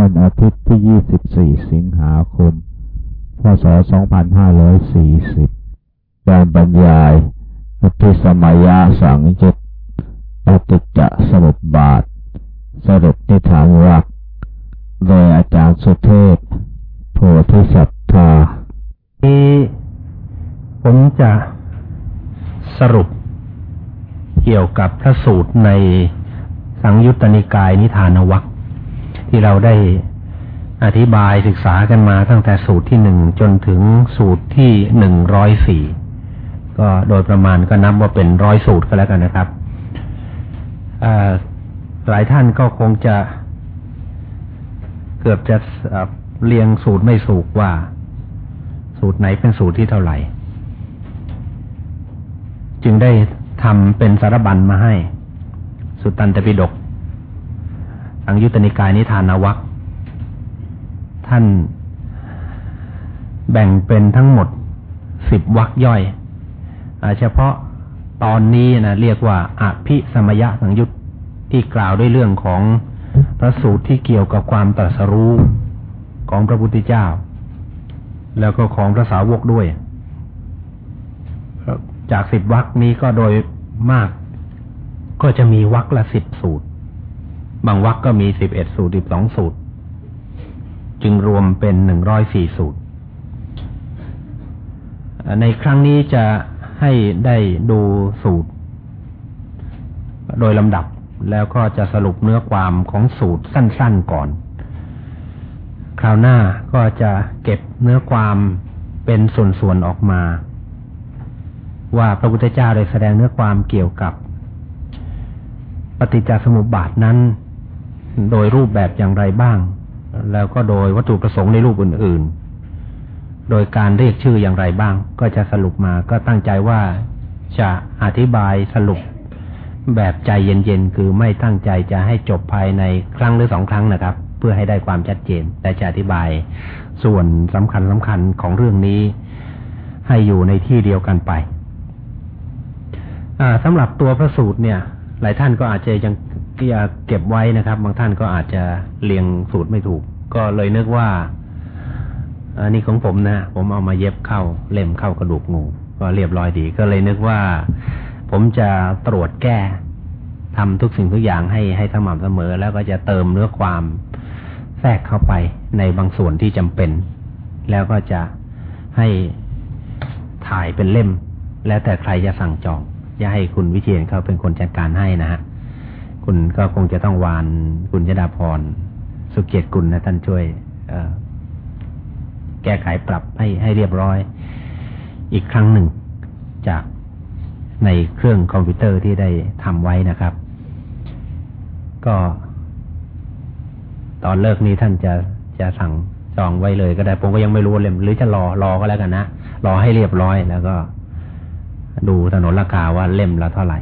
วันอาทิตย์ที่ 24 สิงหาคม พศ 2540 การบรรยายอภิสมัยาสังยุตปฏิจจสมุปบาท สรุปนิทานรัก โดยอาจารย์สุเทพโพธิสัตธานี้ผมจะสรุปเกี่ยวกับพระสูตรในสังยุตตนิกายนิทานวัค ที่เราได้อธิบายศึกษากันมาตั้งแต่สูตรที่หนึ่งจนถึงสูตรที่หนึ่งร้อยสี่ก็โดยประมาณก็นับว่าเป็นร้อยสูตรก็แล้วกันนะครับหลายท่านก็คงจะ เกือบจะเรียงสูตรไม่สูกว่า สูตรไหนเป็นสูตรที่เท่าไหร่ จึงได้ทำเป็นสารบัญมาให้ สุตตันตปิฎก สังยุตตนิกายนิทานวัคท่านแบ่งเป็นทั้งหมดสิบวักย่อยเฉพาะตอนนี้นะเรียกว่าอภิสมยะสังยุตที่กล่าวด้วยเรื่องของพระสูตรที่เกี่ยวกับความตรัสรู้ของพระพุทธเจ้า แล้วก็ของพระสาวกด้วย จากสิบวักนี้ก็โดยมาก ก็จะมีวักละสิบสูตร บางวักก็มีสิบเอ็ดสูตรสิบสองสูตร จึงรวมเป็นหนึ่งร้อยสี่สูตร ในครั้งนี้จะให้ได้ดูสูตร โดยลำดับแล้วก็จะสรุปเนื้อความของสูตรสั้นๆก่อน คราวหน้าก็จะเก็บเนื้อความเป็นส่วนๆออกมา ว่าพระพุทธเจ้าได้แสดงเนื้อความเกี่ยวกับ ปฏิจจสมุปบาทนั้น โดยรูปแบบอย่างไรบ้าง แล้วก็โดยวัตถุประสงค์ในรูปอื่น ๆ โดยการเรียกชื่ออย่างไรบ้าง ก็จะสรุปมาก็ตั้งใจว่าจะอธิบายสรุปแบบใจเย็นๆ คือไม่ตั้งใจจะให้จบภายในครั้งหรือสองครั้งนะครับ เพื่อให้ได้ความชัดเจน แต่จะอธิบายส่วนสำคัญสำคัญของเรื่องนี้ ให้อยู่ในที่เดียวกันไปสำหรับตัวพระสูตรเนี่ย หลายท่านก็อาจจะยัง ที่จะเก็บไว้นะครับ บางท่านก็อาจจะเรียงสูตรไม่ถูก ก็เลยนึกว่า อันนี้ของผมนะผมเอามาเย็บเข้าเล่มเข้ากระดูกงูก็เรียบร้อยดี ก็เลยนึกว่า ผมจะตรวจแก้ทำทุกสิ่งทุกอย่างให้ให้สม่ำเสมอ แล้วก็จะเติมเนื้อความแทรกเข้าไปในบางส่วนที่จำเป็น แล้วก็จะให้ถ่ายเป็นเล่ม แล้วแต่ใครจะสั่งจองจะให้คุณวิเชียนเขาเป็นคนจัดการให้นะฮะ คุณก็คงจะต้องวานคุณยดาพร สุเกียรติกุลนะท่านช่วยแก้ไขปรับให้ให้เรียบร้อย อีกครั้งหนึ่งจากในเครื่องคอมพิวเตอร์ที่ได้ทำไว้นะครับ ก็ ตอนเลิกนี้ท่านจะจะสั่งจองไว้เลยก็ได้ผมก็ยังไม่รู้เล่มหรือจะรอรอก็แล้วกันนะ รอให้เรียบร้อยแล้วก็ ดูถนนราคาว่าเล่มละเท่าไหร่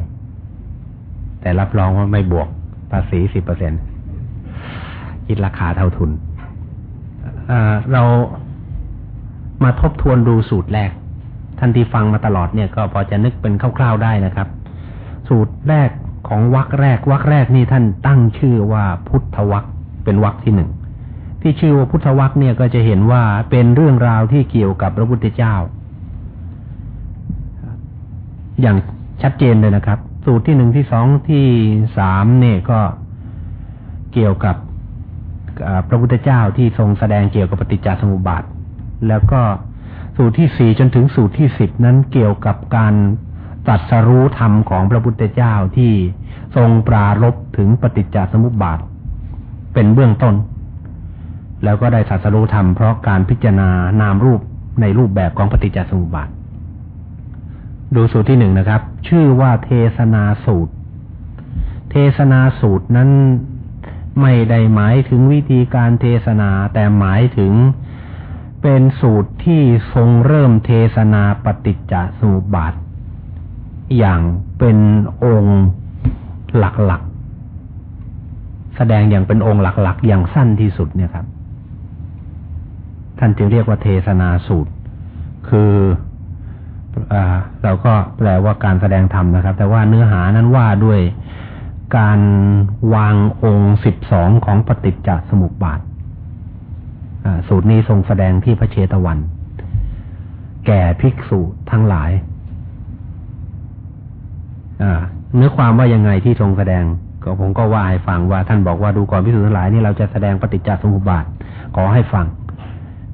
แต่รับรองว่าไม่บวกภาษีสิบเปอร์เซ็นคิดราคาเท่าทุนเรามาทบทวนดูสูตรแรก ท่านที่ฟังมาตลอดเนี่ยก็พอจะนึกเป็นคร่าวๆได้นะครับ สูตรแรกของวรรคแรกวรรคแรกนี่ท่านตั้งชื่อว่าพุทธวรรคเป็นวรรคที่หนึ่งที่ชื่อว่าพุทธวรรคเนี่ยก็จะเห็นว่าเป็นเรื่องราวที่เกี่ยวกับพระพุทธเจ้า อย่างชัดเจนเลยนะครับ สูตรที่หนึ่งที่สองที่สามเนี่ยก็เกี่ยวกับพระพุทธเจ้าที่ทรงแสดงเกี่ยวกับปฏิจจสมุปบาท แล้วก็สูตรที่สี่จนถึงสูตรที่สิบนั้นเกี่ยวกับการตัดสรู้ธรรมของพระพุทธเจ้าที่ทรงปรารบถึงปฏิจจสมุปบาท เป็นเบื้องต้น แล้วก็ได้ตัดสรู้ธรรมเพราะการพิจารณานามรูปในรูปแบบของปฏิจจสมุปบาท ดูสูตรที่หนึ่งนะครับ ชื่อว่าเทศนาสูตร เทศนาสูตรนั้นไม่ได้หมายถึงวิธีการเทศนาแต่หมายถึงเป็นสูตรที่ทรงเริ่มเทศนาปฏิจจสมุปบาท อย่างเป็นองค์หลักๆ แสดงอย่างเป็นองค์หลักๆ อย่างสั้นที่สุดเนี่ยครับ ท่านจึงเรียกว่าเทศนาสูตร คืออ เราก็แปลว่าการแสดงธรรมนะครับ แต่ว่าเนื้อหานั้นว่าด้วยการวางองค์สิบสองของปฏิจจสมุปบาทสูตรนี้ทรงแสดงที่พระเชตวัน แก่ภิกษุทั้งหลายเนื้อความว่ายังไงที่ทรงแสดง ก็ผมก็ว่าให้ฟังว่าท่านบอกว่าดูก่อนภิกษุทั้งหลายนี่เราจะแสดงปฏิจจสมุปบาทขอให้ฟัง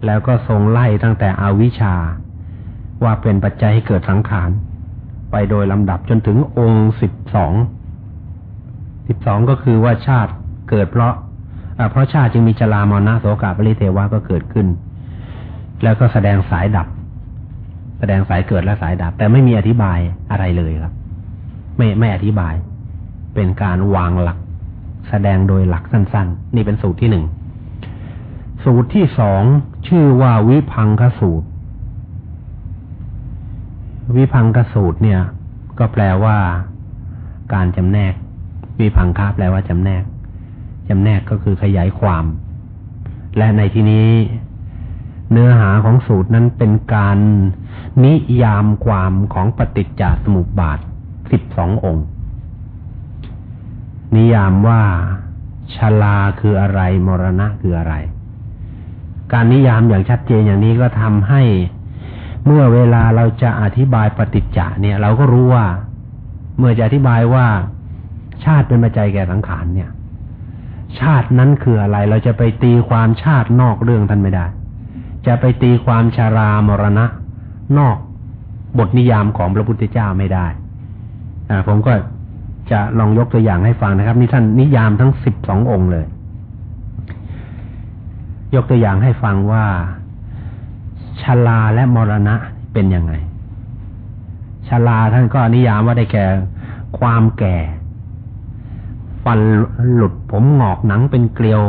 แล้วก็ทรงไล่ตั้งแต่อวิชชา ว่าเป็นปัจจัยให้เกิดสังขาร ไปโดยลำดับจนถึงองค์สิบสอง สิบสองก็คือว่าชาติเกิดเพราะเพราะชาติจึงมีจรามรณะโสกาปริเทวะก็เกิดขึ้น แล้วก็แสดงสายดับ แสดงสายเกิดและสายดับ แต่ไม่มีอธิบายอะไรเลยครับ ไม่ไม่อธิบาย เป็นการวางหลัก แสดงโดยหลักสั้น ๆ นี่เป็นสูตรที่หนึ่ง สูตรที่สองชื่อว่าวิพังคสูตร วิพังคสูตรเนี่ย ก็แปลว่าการจำแนก วิพังคาแปลว่าจำแนกจำแนกก็คือขยายความ และในที่นี้ เนื้อหาของสูตรนั้นเป็นการนิยามความของปฏิจจสมุปบาทสิบสององค์ นิยามว่าชาลาคืออะไร มรณะคืออะไร การนิยามอย่างชัดเจนอย่างนี้ก็ทำให้ เมื่อเวลาเราจะอธิบายปฏิจจะเนี่ย เราก็รู้ว่า เมื่อจะอธิบายว่าชาติเป็นปัจจัยแก่สังขารเนี่ย ชาตินั้นคืออะไร เราจะไปตีความชาตินอกเรื่องท่านไม่ได้ จะไปตีความชารามรณะ นอกบทนิยามของพระพุทธเจ้าไม่ได้อ่าผมก็จะลองยกตัวอย่างให้ฟังนะครับ นี่ท่านนิยามทั้งสิบสององค์เลย ยกตัวอย่างให้ฟังว่า ชาลาและมรณะเป็นยังไงชาลาท่านก็นิยามว่าได้แก่ความแก่ ฟันหลุดผมหงอกหนังเป็นเกลียว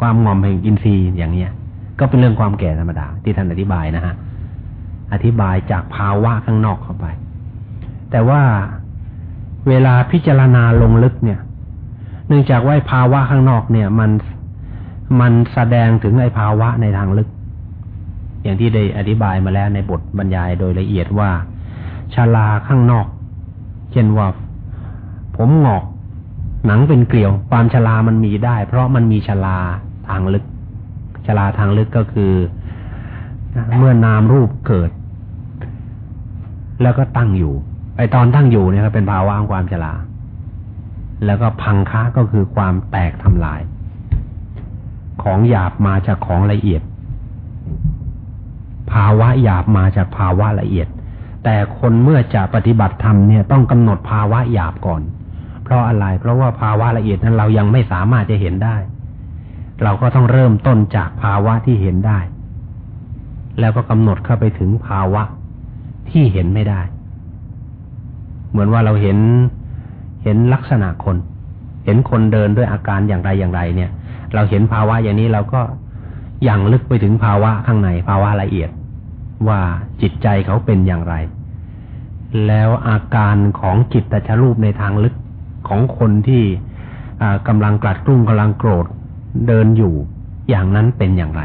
ความงอมแห่งอินทรีย์อย่างเนี้ย ก็เป็นเรื่องความแก่ธรรมดา ที่ท่านอธิบายนะฮะอธิบายจากภาวะข้างนอกเข้าไป แต่ว่าเวลาพิจารณาลงลึกเนี่ย เนื่องจากว่าภาวะข้างนอกเนี่ย มันมันแสดงถึงไอ้ภาวะในทางลึก อย่างที่ได้อธิบายมาแล้วในบทบรรยายโดยละเอียดว่าชาลาข้างนอก เช่นว่า ผมหงอก หนังเป็นเกลียว ความชรามันมีได้ เพราะมันมีชราทางลึกชราทางลึกก็คือ เมื่อนามรูปเกิด แล้วก็ตั้งอยู่ ไอตอนตั้งอยู่เนี่ยเป็นภาวะของความชราแล้วก็พังค้าก็คือความแตกทำลาย ของหยาบมาจากของละเอียด ภาวะหยาบมาจากภาวะละเอียด แต่คนเมื่อจะปฏิบัติธรรมเนี่ยต้องกำหนดภาวะหยาบก่อน เพราะอะไร เพราะว่าภาวะละเอียดนั้นเรายังไม่สามารถจะเห็นได้ เราก็ต้องเริ่มต้นจากภาวะที่เห็นได้ แล้วก็กำหนดเข้าไปถึงภาวะที่เห็นไม่ได้ เหมือนว่าเราเห็นเห็นลักษณะคน เห็นคนเดินด้วยอาการอย่างไรอย่างไรเนี่ย เราเห็นภาวะอย่างนี้เราก็ อย่างลึกไปถึงภาวะข้างในภาวะละเอียด ว่าจิตใจเขาเป็นอย่างไร แล้วอาการของจิตตชรูปในทางลึกของคนที่กำลังกลัดกลุ้มกำลังโกรธเดินอยู่อย่างนั้นเป็นอย่างไร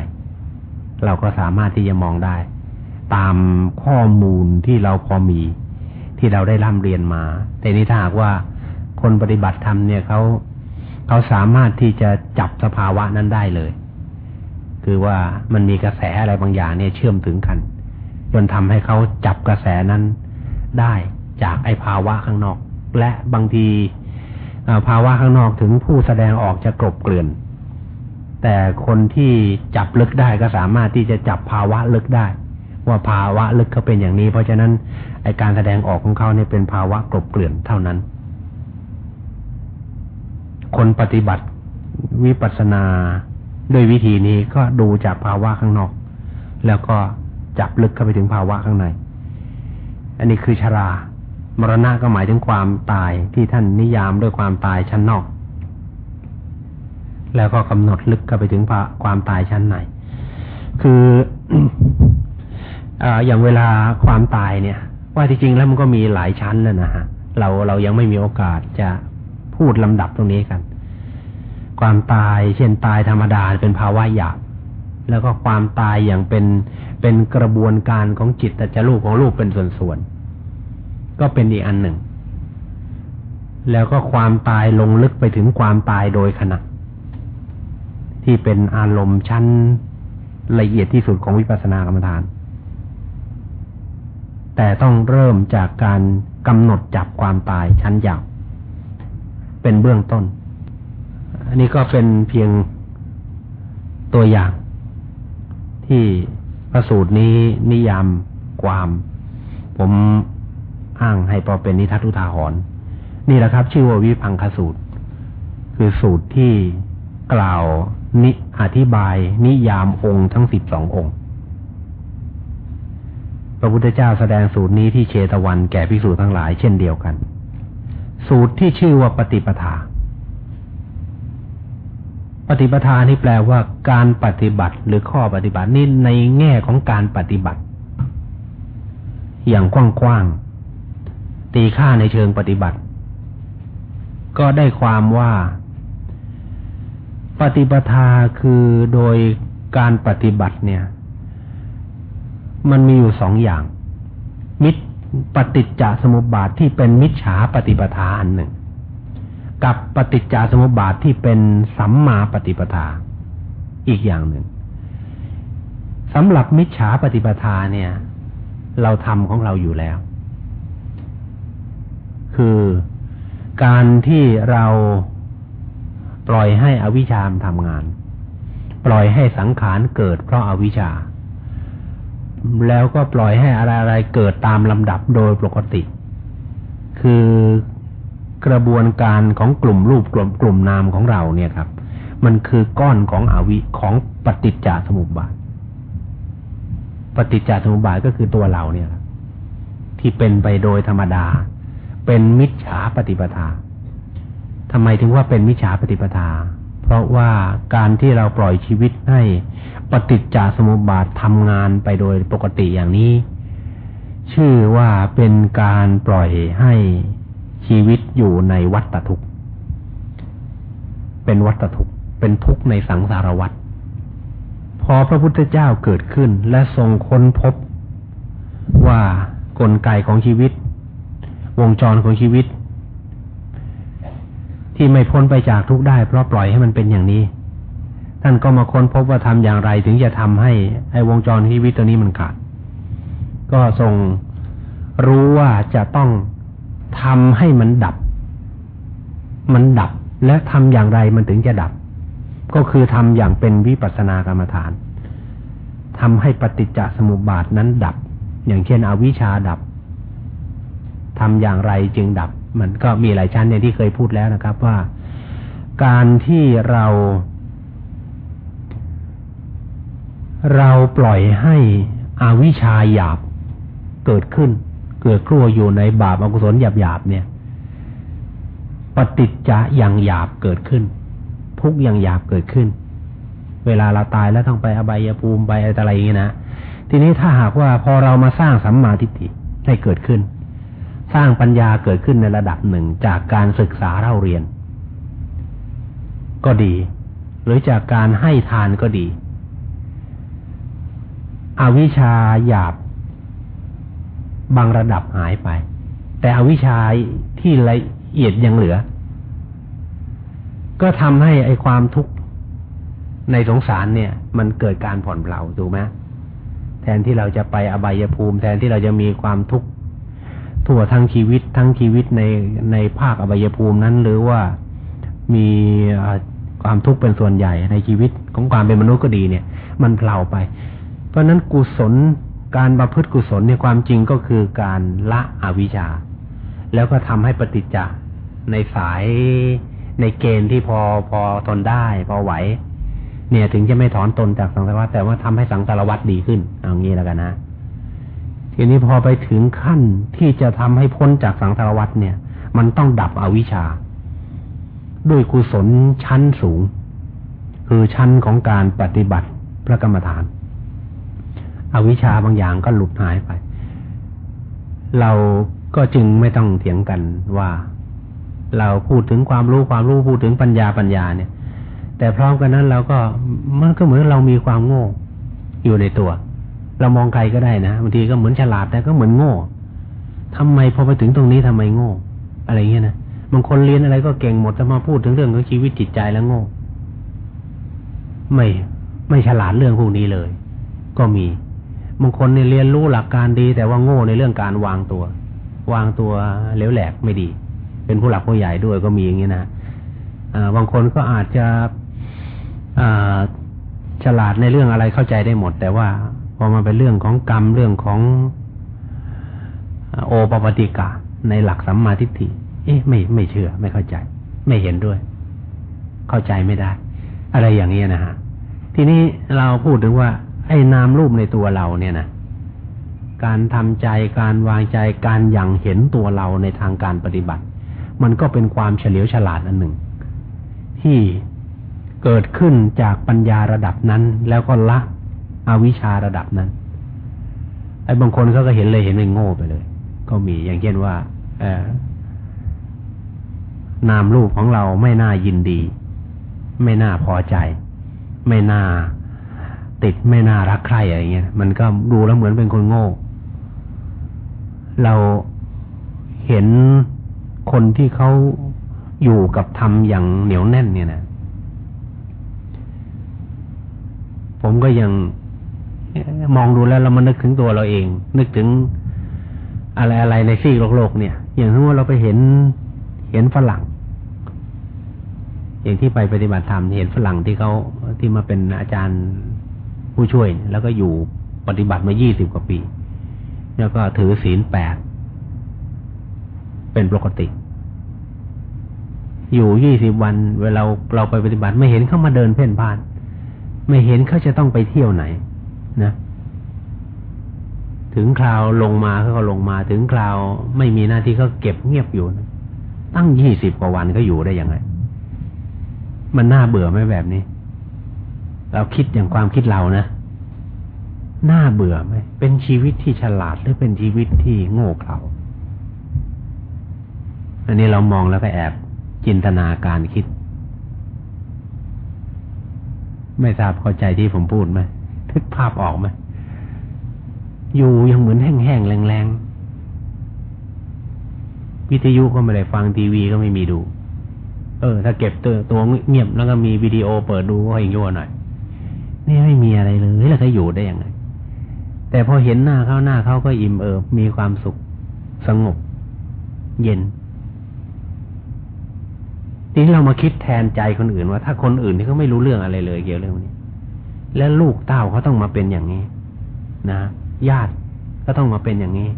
เราก็สามารถที่จะมองได้ ตามข้อมูลที่เราพอมี ที่เราได้ร่ำเรียนมา แต่นี้ถ้าหากว่าคนปฏิบัติธรรมเนี่ยเขาเขาสามารถที่จะจับสภาวะนั้นได้เลย คือว่ามันมีกระแสอะไรบางอย่างเนี่ยเชื่อมถึงกัน จนทำให้เขาจับกระแสนั้นได้จากไอ้ภาวะข้างนอก และบางทีภาวะข้างนอกถึงผู้แสดงออกจะกลบเกลื่อน แต่คนที่จับลึกได้ก็สามารถที่จะจับภาวะลึกได้ ว่าภาวะลึกเขาเป็นอย่างนี้ เพราะฉะนั้นไอการแสดงออกของเขาเนี่ยเป็นภาวะกลบเกลื่อนเท่านั้น คนปฏิบัติวิปัสสนา ด้วยวิธีนี้ก็ดูจากภาวะข้างนอก แล้วก็จับลึกเข้าไปถึงภาวะข้างใน อันนี้คือชรา มรณะก็หมายถึงความตายที่ท่านนิยามด้วยความตายชั้นนอก แล้วก็กำหนดลึกก็ไปถึงความตายชั้นใน คือออย่างเวลาความตายเนี่ย ว่าที่จริงแล้วมันก็มีหลายชั้นแล้วนะฮะ เราเรายังไม่มีโอกาสจะพูดลำดับตรงนี้กัน ความตายเช่นตายธรรมดาเป็นภาวะหยาบแล้วก็ความตายอย่างเป็นเป็นกระบวนการของจิตแต่จะรูปของรูปเป็นส่วนๆก็เป็นอีกอันหนึ่ง แล้วก็ความตายลงลึกไปถึงความตายโดยขณะ ที่ที่เป็นอารมณ์ชั้นละเอียดที่สุดของวิปัสสนากรรมฐาน แต่ต้องเริ่มจากการกำหนดจับความตายชั้นหยาบเป็นเบื้องต้น อันนี้ก็เป็นเพียงตัวอย่าง ที่พระสูตรนี้นิยามความ ผมอ้างให้พอเป็นนิทัตุทาหรณ์นี่แหละครับ ชื่อว่าวิพังคสูตร คือสูตรที่กล่าวนิอธิบายนิยามองค์ทั้งสิบสององค์ พระพุทธเจ้าแสดงสูตรนี้ที่เชตวันแก่ภิกษุทั้งหลายเช่นเดียวกัน สูตรที่ชื่อว่าปฏิปทา ปฏิปทานี่แปลว่าการปฏิบัติหรือข้อปฏิบัตินี่ในแง่ของการปฏิบัติ อย่างกว้างๆตีค่าในเชิงปฏิบัติ ก็ได้ความว่า ปฏิปทาคือโดยการปฏิบัติเนี่ย มันมีอยู่สองอย่าง มิจปฏิจจสมุปบาทที่เป็นมิจฉาปฏิปทาอันหนึ่ง กับปฏิจจสมุปบาทที่เป็นสัมมาปฏิปทา อีกอย่างหนึ่งสำหรับมิจฉาปฏิปทาเนี่ย เราทำของเราอยู่แล้ว คือการที่เราปล่อยให้อวิชามทำงาน ปล่อยให้สังขารเกิดเพราะอาวิชชา แล้วก็ปล่อยให้อะไรอะไรเกิดตามลำดับโดยปกติ คือ กระบวนการของกลุ่มรูปกลุ่มกลุ่มนามของเราเนี่ยครับ มันคือก้อนของอวิของปฏิจจสมุปบาท ปฏิจจสมุปบาทก็คือตัวเราเนี่ยที่เป็นไปโดยธรรมดา เป็นมิจฉาปฏิปทาทำไมถึงว่าเป็นมิจฉาปฏิปทา เพราะว่าการที่เราปล่อยชีวิตให้ปฏิจจสมุปบาททำงานไปโดยปกติอย่างนี้ ชื่อว่าเป็นการปล่อยให้ ชีวิตอยู่ในวัฏทุกข์ เป็นวัฏทุกข์ เป็นทุกข์ในสังสารวัฏ พอพระพุทธเจ้าเกิดขึ้นและทรงค้นพบว่ากลไกของชีวิต วงจรของชีวิต ที่ไม่พ้นไปจากทุกได้เพราะปล่อยให้มันเป็นอย่างนี้ ท่านก็มาค้นพบว่าทำอย่างไรถึงจะทำให้ไอ้วงจรชีวิตตัวนี้มันขาด ก็ทรงรู้ว่าจะต้อง ทำให้มันดับ มันดับและทำอย่างไรมันถึงจะดับ ก็คือทำอย่างเป็นวิปัสสนากรรมฐานทำให้ปฏิจจสมุปบาทนั้นดับ อย่างเช่นอวิชชาดับทำอย่างไรจึงดับ มันก็มีหลายชั้นอย่างที่เคยพูดแล้วนะครับว่า การที่เรา เราปล่อยให้อวิชชาหยาบเกิดขึ้น เกิดกลัวอยู่ในบาปอกุศลหยาบหยาบเนี่ย ปฏิจจะอย่างหยาบเกิดขึ้น ทุกอย่างหยาบเกิดขึ้น เวลาเราตายแล้วต้องไปอบายภูมิไปอะไรอย่างนี้นะทีนี้ถ้าหากว่าพอเรามาสร้างสัมมาทิฏฐิให้เกิดขึ้น สร้างปัญญาเกิดขึ้นในระดับหนึ่งจากการศึกษาเล่าเรียน ก็ดี หรือจากการให้ทานก็ดี อวิชชาหยาบ บางระดับหายไป แต่อวิชชาที่ละเอียดยังเหลือ ก็ทำให้ไอความทุกข์ในสงสารเนี่ย มันเกิดการผ่อนเปล่าถูกไหมแทนที่เราจะไปอบายภูมิ แทนที่เราจะมีความทุกข์ทั่วทั้งชีวิตทั้งชีวิตในในภาคอบายภูมินั้น หรือว่ามีความทุกข์เป็นส่วนใหญ่ในชีวิตของความเป็นมนุษย์ก็ดีเนี่ย มันเผลาไป เพราะนั้นกุศล การประพฤติกุศลในความจริงก็คือการละอวิชชา แล้วก็ทำให้ปฏิจจะในสายในเกณฑ์ที่พอพอทนได้ พอไหว เนี่ยถึงจะไม่ถอนตนจากสังสารวัฏแต่ว่าทำให้สังสารวัฏดีขึ้นเอางี้แล้วกันนะทีนี้พอไปถึงขั้นที่จะทำให้พ้นจากสังสารวัฏเนี่ย มันต้องดับอวิชชา ด้วยกุศลชั้นสูง คือชั้นของการปฏิบัติพระกรรมฐาน อวิชชาบางอย่างก็หลุดหายไป เราก็จึงไม่ต้องเถียงกันว่า เราพูดถึงความรู้ความรู้พูดถึงปัญญาปัญญาเนี่ย แต่พร้อมกันนั้นเราก็มันก็เหมือนเรามีความโง่ อยู่ในตัว เรามองใครก็ได้นะบางทีก็เหมือนฉลาดแต่ก็เหมือนโง่ทำไมพอไปถึงตรงนี้ทำไมโง่ อะไรเงี้ยนะบางคนเรียนอะไรก็เก่งหมดแต่มาพูดถึงเรื่องของชีวิตจิตใจแล้วโง่ ไม่ไม่ฉลาดเรื่องพวกนี้เลย ก็มี บางคนเนี่ยเรียนรู้หลักการดี แต่ว่าโง่ในเรื่องการวางตัว วางตัวเหลวแหลกไม่ดี เป็นผู้หลักผู้ใหญ่ด้วยก็มีอย่างนี้นะบางคนก็อาจจะฉลาดในเรื่องอะไรเข้าใจได้หมด แต่ว่าพอมาเป็นเรื่องของกรรมเรื่องของโอปปติกาในหลักสัมมาทิฏฐิเอ๊ะไม่ไม่เชื่อ ไม่เข้าใจ ไม่เห็นด้วย เข้าใจไม่ได้ อะไรอย่างนี้นะฮะทีนี้เราพูดถึงว่า ไอ้นามรูปในตัวเราเนี่ยนะการทำใจการวางใจการอยังเห็นตัวเราในทางการปฏิบัติ มันก็เป็นความเฉลียวฉลาดอันหนึ่ง ที่เกิดขึ้นจากปัญญาระดับนั้น แล้วก็ละอวิชาระดับนั้น ไอ้บางคนเขาก็เห็นเลยเห็นเป็นโง่ไปเลย ก็มีอย่างเช่นว่า เอนามรูปของเราไม่น่ายินดี ไม่น่าพอใจ ไม่น่า ติดไม่น่ารักใครอะไรเงี้ยมันก็ดูแล้วเหมือนเป็นคนโง่ เราเห็นคนที่เขาอยู่กับธรรมอย่างเหนียวแน่นเนี่ยนะผมก็ยังมองดูแล้วเรามานึกถึงตัวเราเอง นึกถึงอะไรอะไรในซีกโลกโลกเนี่ย อย่างที่ว่าเราไปเห็นเห็นฝรั่ง อย่างที่ไปปฏิบัติธรรมเห็นฝรั่งที่เขาที่มาเป็นอาจารย์ ผู้ช่วย แล้วก็อยู่ปฏิบัติมายี่สิบกว่าปี แล้วก็ถือศีลแปดเป็นปกติ อยู่ยี่สิบวัน เวลาเราไปปฏิบัติไม่เห็นเขามาเดินเพ่นพ่าน ไม่เห็นเขาจะต้องไปเที่ยวไหน นะ ถึงคราวลงมาเขาก็ลงมา ถึงคราวไม่มีหน้าที่ก็เก็บเงียบอยู่นะตั้งยี่สิบกว่าวันก็อยู่ได้ยังไง มันน่าเบื่อไหมแบบนี้ เราคิดอย่างความคิดเรานะน่าเบื่อไหมเป็นชีวิตที่ฉลาดหรือเป็นชีวิตที่โง่เขลาอันนี้เรามองแล้วก็แอบจินตนาการคิด ไม่ทราบเข้าใจที่ผมพูดไหมทึกภาพออกไหมอยู่ยังเหมือนแห้งๆแรงๆวิทยุก็ไม่ได้ฟังทีวีก็ไม่มีดู เออ ถ้าเก็บตัวตัวเงียบแล้วก็มีวิดีโอเปิดดูก็ให้ยั่วหน่อย นี่ไม่มีอะไรเลยแล้วจะอยู่ได้ยังไง แต่พอเห็นหน้าเขาหน้าเขาก็อิ่มเอิบมีความสุขสงบ เย็นทีนี้เรามาคิดแทนใจคนอื่นว่า ถ้าคนอื่นที่เขาไม่รู้เรื่องอะไรเลยเกี่ยวเรื่องนี้ แล้วลูกเต้าเขาต้องมาเป็นอย่างนี้ นะญาติก็ต้องมาเป็นอย่างนี้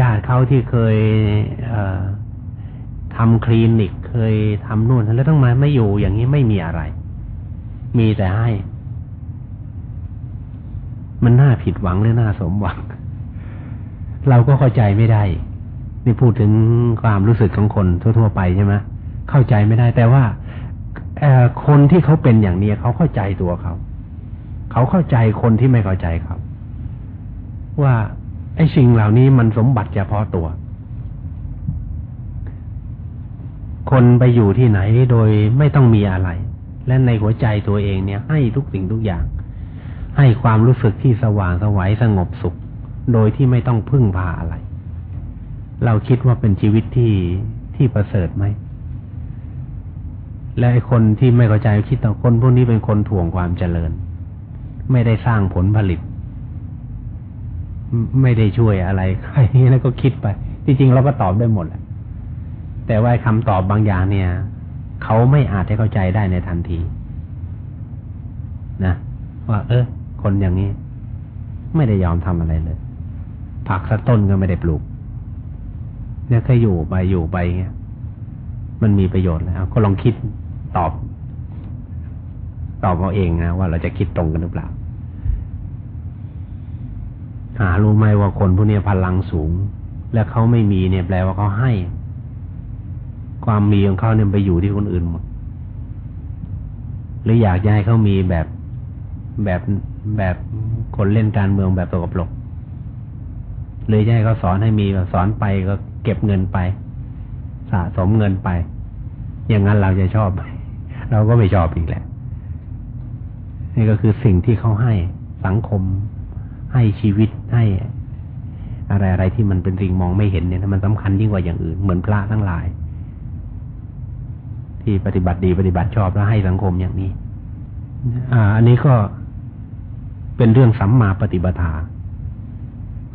ญาติเขาที่เคยเทำคลินิกเคยทำนู่นแล้วต้องมาไม่อยู่อย่างนี้ไม่มีอะไร มีแต่ให้ มันน่าผิดหวังหรือน่าสมหวัง เราก็เข้าใจไม่ได้ นี่พูดถึงความรู้สึกของคนทั่วๆไปใช่ไหมเข้าใจไม่ได้ แต่ว่าคนที่เขาเป็นอย่างนี้เขาเข้าใจตัวเขาเขาเข้าใจคนที่ไม่เข้าใจเขาว่าไอ้สิ่งเหล่านี้มันสมบัติเฉพาะตัว คนไปอยู่ที่ไหนโดยไม่ต้องมีอะไร และในหัวใจตัวเองเนี่ย ให้ทุกสิ่งทุกอย่าง ให้ความรู้สึกที่สว่างสวัยสงบสุข โดยที่ไม่ต้องพึ่งพาอะไร เราคิดว่าเป็นชีวิตที่ที่ประเสริฐไหม และไอ้คนที่ไม่เข้าใจคิดต่อคนพวกนี้เป็นคนถ่วงความเจริญ ไม่ได้สร้างผลผลิต ไม่ได้ช่วยอะไรใครนั่นก็คิดไป จริงๆเราก็ตอบได้หมดแหละแต่ว่าคำตอบบางอย่างเนี่ย เขาไม่อาจให้เข้าใจได้ในทันที นะ ว่า เออ คนอย่างนี้ ไม่ได้ยอมทำอะไรเลย ผักสักต้นก็ไม่ได้ปลูก เนี่ยแค่อยู่ไปอยู่ไปเงี้ยมันมีประโยชน์แล้วก็ลองคิดตอบ ตอบเอาเองนะว่าเราจะคิดตรงกันหรือเปล่า หารู้ไหมว่าคนพวกนี้พลังสูง และเขาไม่มีเนี่ยแปลว่าเขาให้ ความมีของเขาเนี่ยไปอยู่ที่คนอื่นหมดหรืออยากจะให้เขามีแบบแบบ แบบคนเล่นการเมืองแบบตกปลกเลยจะให้เขาสอนให้มีสอนไปก็เก็บเงินไป สะสมเงินไป อย่างนั้นเราจะชอบไหมเราก็ไม่ชอบอีกแหละ นี่ก็คือสิ่งที่เขาให้สังคม ให้ชีวิตให้ อะไรอะไรที่มันเป็นสิ่งมองไม่เห็นเนี่ยมันสำคัญยิ่งกว่าอย่างอื่นเหมือนพระทั้งหลาย ที่ปฏิบัติดีปฏิบัติชอบแล้วให้สังคมอย่างนี้ อ่า อันนี้ก็ เป็นเรื่องสัมมาปฏิบัติ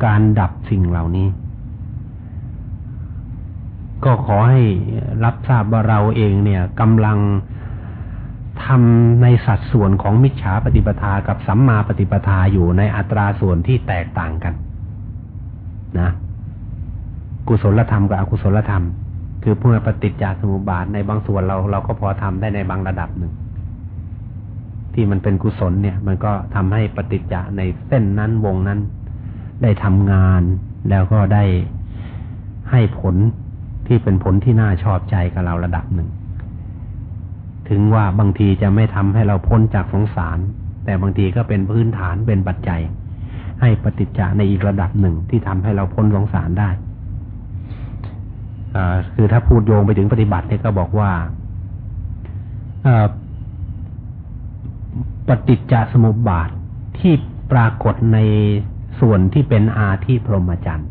การดับสิ่งเหล่านี้ ก็ขอให้รับทราบว่าเราเองเนี่ยกำลังทำในสัดส่วนของมิจฉาปฏิปทากับสัมมาปฏิปทาอยู่ในอัตราส่วนที่แตกต่างกัน นะ กุศลธรรมกับอกุศลธรรม คือเพื่อปฏิจจสมุปบาทในบางส่วนเราเราก็พอทำได้ในบางระดับหนึ่ง ที่มันเป็นกุศลเนี่ย มันก็ทำให้ปฏิจจะในเส้นนั้นวงนั้น ได้ทำงานแล้วก็ได้ให้ผลที่เป็นผลที่น่าชอบใจกับเราระดับหนึ่ง ถึงว่าบางทีจะไม่ทำให้เราพ้นจากสงสาร แต่บางทีก็เป็นพื้นฐานเป็นปัจจัย ให้ปฏิจจาในอีกระดับหนึ่งที่ทำให้เราพ้นสงสารได้คือถ้าพูดโยงไปถึงปฏิบัติเนี่ยก็บอกว่า ปฏิจจสมุปบาทที่ปรากฏในส่วนที่เป็นอาที่พรหมจรรย์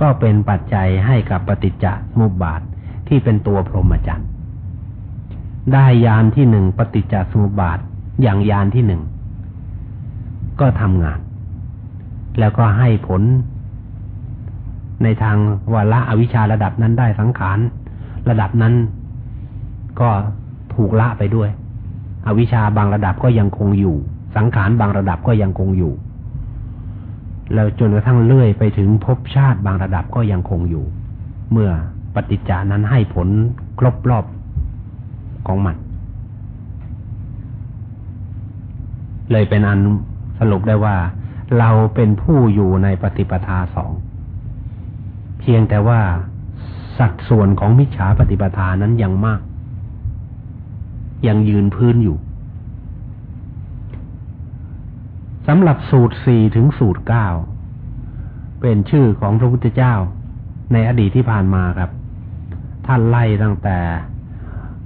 ก็เป็นปัจจัยให้กับปฏิจจสมุปบาทที่เป็นตัวพรหมจรรย์ได้ยานที่หนึ่งปฏิจจสมุปบาทอย่างยานที่หนึ่งก็ทำงาน แล้วก็ให้ผล ในทางวาละอวิชชาระดับนั้นได้สังขาร ระดับนั้นก็ถูกละไปด้วย อวิชชาบางระดับก็ยังคงอยู่ สังขารบางระดับก็ยังคงอยู่แล้วจนกระทั่งเลื่อยไปถึงภพชาติบางระดับก็ยังคงอยู่ เมื่อปฏิจจานั้นให้ผลครบรอบของมัน เลยเป็นอันสรุปได้ว่า เราเป็นผู้อยู่ในปฏิปทาสอง เพียงแต่ว่าสัดส่วนของมิจฉาปฏิปทานั้นยังมาก ยังยืนพื้นอยู่สำหรับสูตรสี่ถึงสูตรเก้าเป็นชื่อของพระพุทธเจ้าในอดีตที่ผ่านมาครับ ท่านไล่ตั้งแต่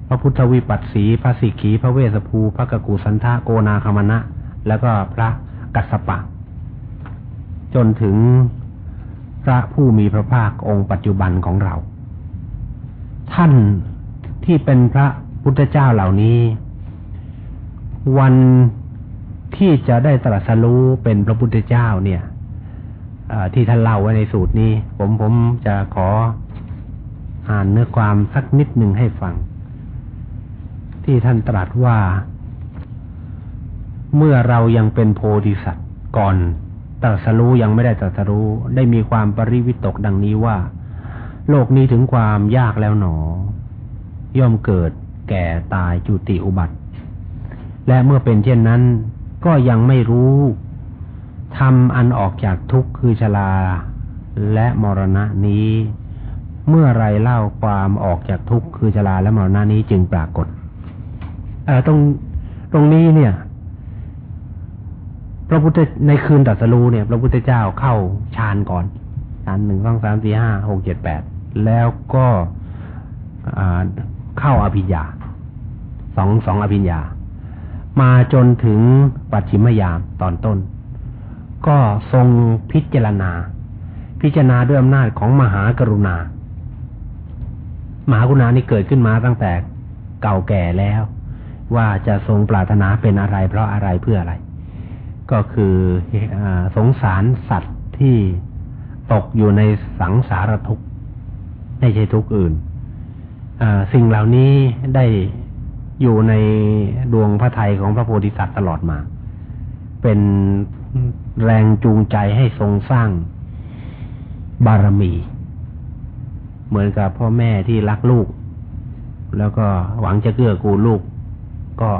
พระพุทธวิปัสสีพระสิกขีพระเวสภูพระกกุสันทะโกนาคามณะ แล้วก็พระกัสสปะ จนถึงพระผู้มีพระภาคองค์ปัจจุบันของเรา ท่านที่เป็นพระ พุทธเจ้าเหล่านี้ วันที่จะได้ตรัสรู้เป็นพระพุทธเจ้าเนี่ยที่ท่านเล่าไว้ในสูตรนี้ ผมผมจะขออ่านเนื้อความสักนิดหนึ่งให้ฟัง ที่ท่านตรัสว่า เมื่อเรายังเป็นโพธิสัตว์ก่อนตรัสรู้ยังไม่ได้ตรัสรู้ได้มีความปริวิตกดังนี้ว่า โลกนี้ถึงความยากแล้วหนอ ย่อมเกิด แก่ตายจุติอุบัติ และเมื่อเป็นเช่นนั้น ก็ยังไม่รู้ทำอันออกจากทุกข์คือชราและมรณะนี้ เมื่อไรเล่าความออกจากทุกข์คือชราและมรณะนี้จึงปรากฏตรงตรงนี้เนี่ย พระพุทธในคืนตัสรูเนี่ย พระพุทธเจ้าเข้าฌานก่อนฌานหนึ่งสองสามสี่ห้าหกเจ็ดแปดแล้วก็เข้าอภิญญา สองสองอภิญญา มาจนถึงปัจฉิมยามตอนต้น ก็ทรงพิจารณา พิจารณาด้วยอำนาจของมหากรุณา มหากรุณานี่เกิดขึ้นมาตั้งแต่เก่าแก่แล้ว ว่าจะทรงปรารถนาเป็นอะไรเพราะอะไรเพื่ออะไร ก็คืออสงสารสัตว์ที่ตกอยู่ในสังสารทุกข์ไม่ใช่ทุกข์อื่นสิ่งเหล่านี้ได้ อยู่ในดวงพระทัยของพระโพธิสัตว์ตลอดมา เป็นแรงจูงใจให้ทรงสร้างบารมี เหมือนกับพ่อแม่ที่รักลูก แล้วก็หวังจะเกื้อกูลลูก ก็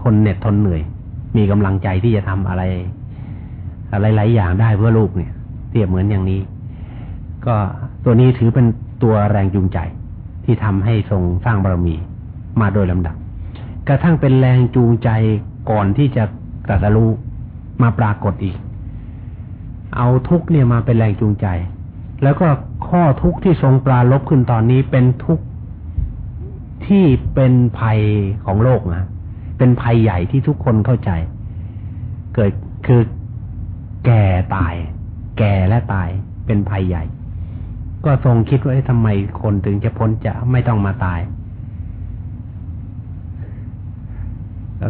ทนเหน็ดทนเหนื่อย มีกำลังใจที่จะทำอะไร อะไรหลายอย่างได้เพื่อลูกเนี่ยเทียบเหมือนอย่างนี้ ก็ตัวนี้ถือเป็นตัวแรงจูงใจที่ทำให้ทรงสร้างบารมี มาโดยลำดับ กระทั่งเป็นแรงจูงใจก่อนที่จะตรัสรู้มาปรากฏอีก เอาทุกเนี่ยมาเป็นแรงจูงใจ แล้วก็ข้อทุกที่ทรงปราลบขึ้นตอนนี้เป็นทุกที่เป็นภัยของโลกนะเป็นภัยใหญ่ที่ทุกคนเข้าใจ เกิดคือแก่ตาย แก่และตายเป็นภัยใหญ่ ก็ทรงคิดว่าทำไมคนถึงจะพ้นจะไม่ต้องมาตาย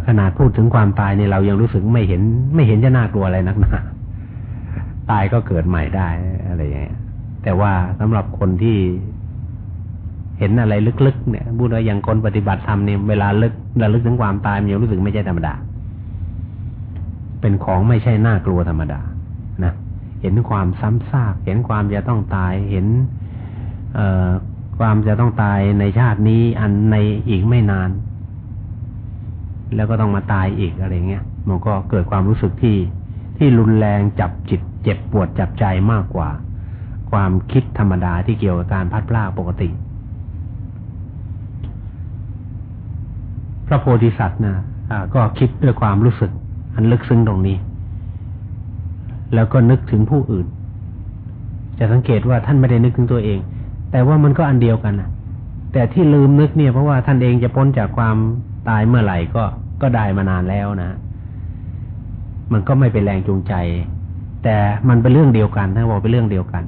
ขนาดพูดถึงความตายนี่เรายังรู้สึกไม่เห็น ไม่เห็นจะน่ากลัวอะไรนักหนาตายก็เกิดใหม่ได้อะไรอย่างเงี้ยแต่ว่าสำหรับคนที่เห็นอะไรลึกๆเนี่ยพูดว่าอย่างคนปฏิบัติธรรมเนี่ยเวลาลึกระลึกถึงความตายมันยังรู้สึกไม่ใช่ธรรมดา เป็นของไม่ใช่น่ากลัวธรรมดานะเห็นความซ้ำซาก เห็นความจะต้องตายเห็น เอ่อความจะต้องตายในชาตินี้อันในอีกไม่นาน แล้วก็ต้องมาตายอีกอะไรเงี้ยมันก็เกิดความรู้สึกที่ที่รุนแรงจับจิต เจ็บปวดจับใจมากกว่า ความคิดธรรมดาที่เกี่ยวกับการพัดพลาดปกติ พระโพธิสัตว์นะก็คิดด้วยความรู้สึก อันลึกซึ้งตรงนี้ แล้วก็นึกถึงผู้อื่น จะสังเกตว่าท่านไม่ได้นึกถึงตัวเอง แต่ว่ามันก็อันเดียวกันนะแต่ที่ลืมนึกเนี่ยเพราะว่าท่านเองจะพ้นจากความ ตายเมื่อไหร่ก็ก็ได้มานานแล้วนะ มันก็ไม่เป็นแรงจูงใจ แต่มันเป็นเรื่องเดียวกันท่านบอกเป็นเรื่องเดียวกัน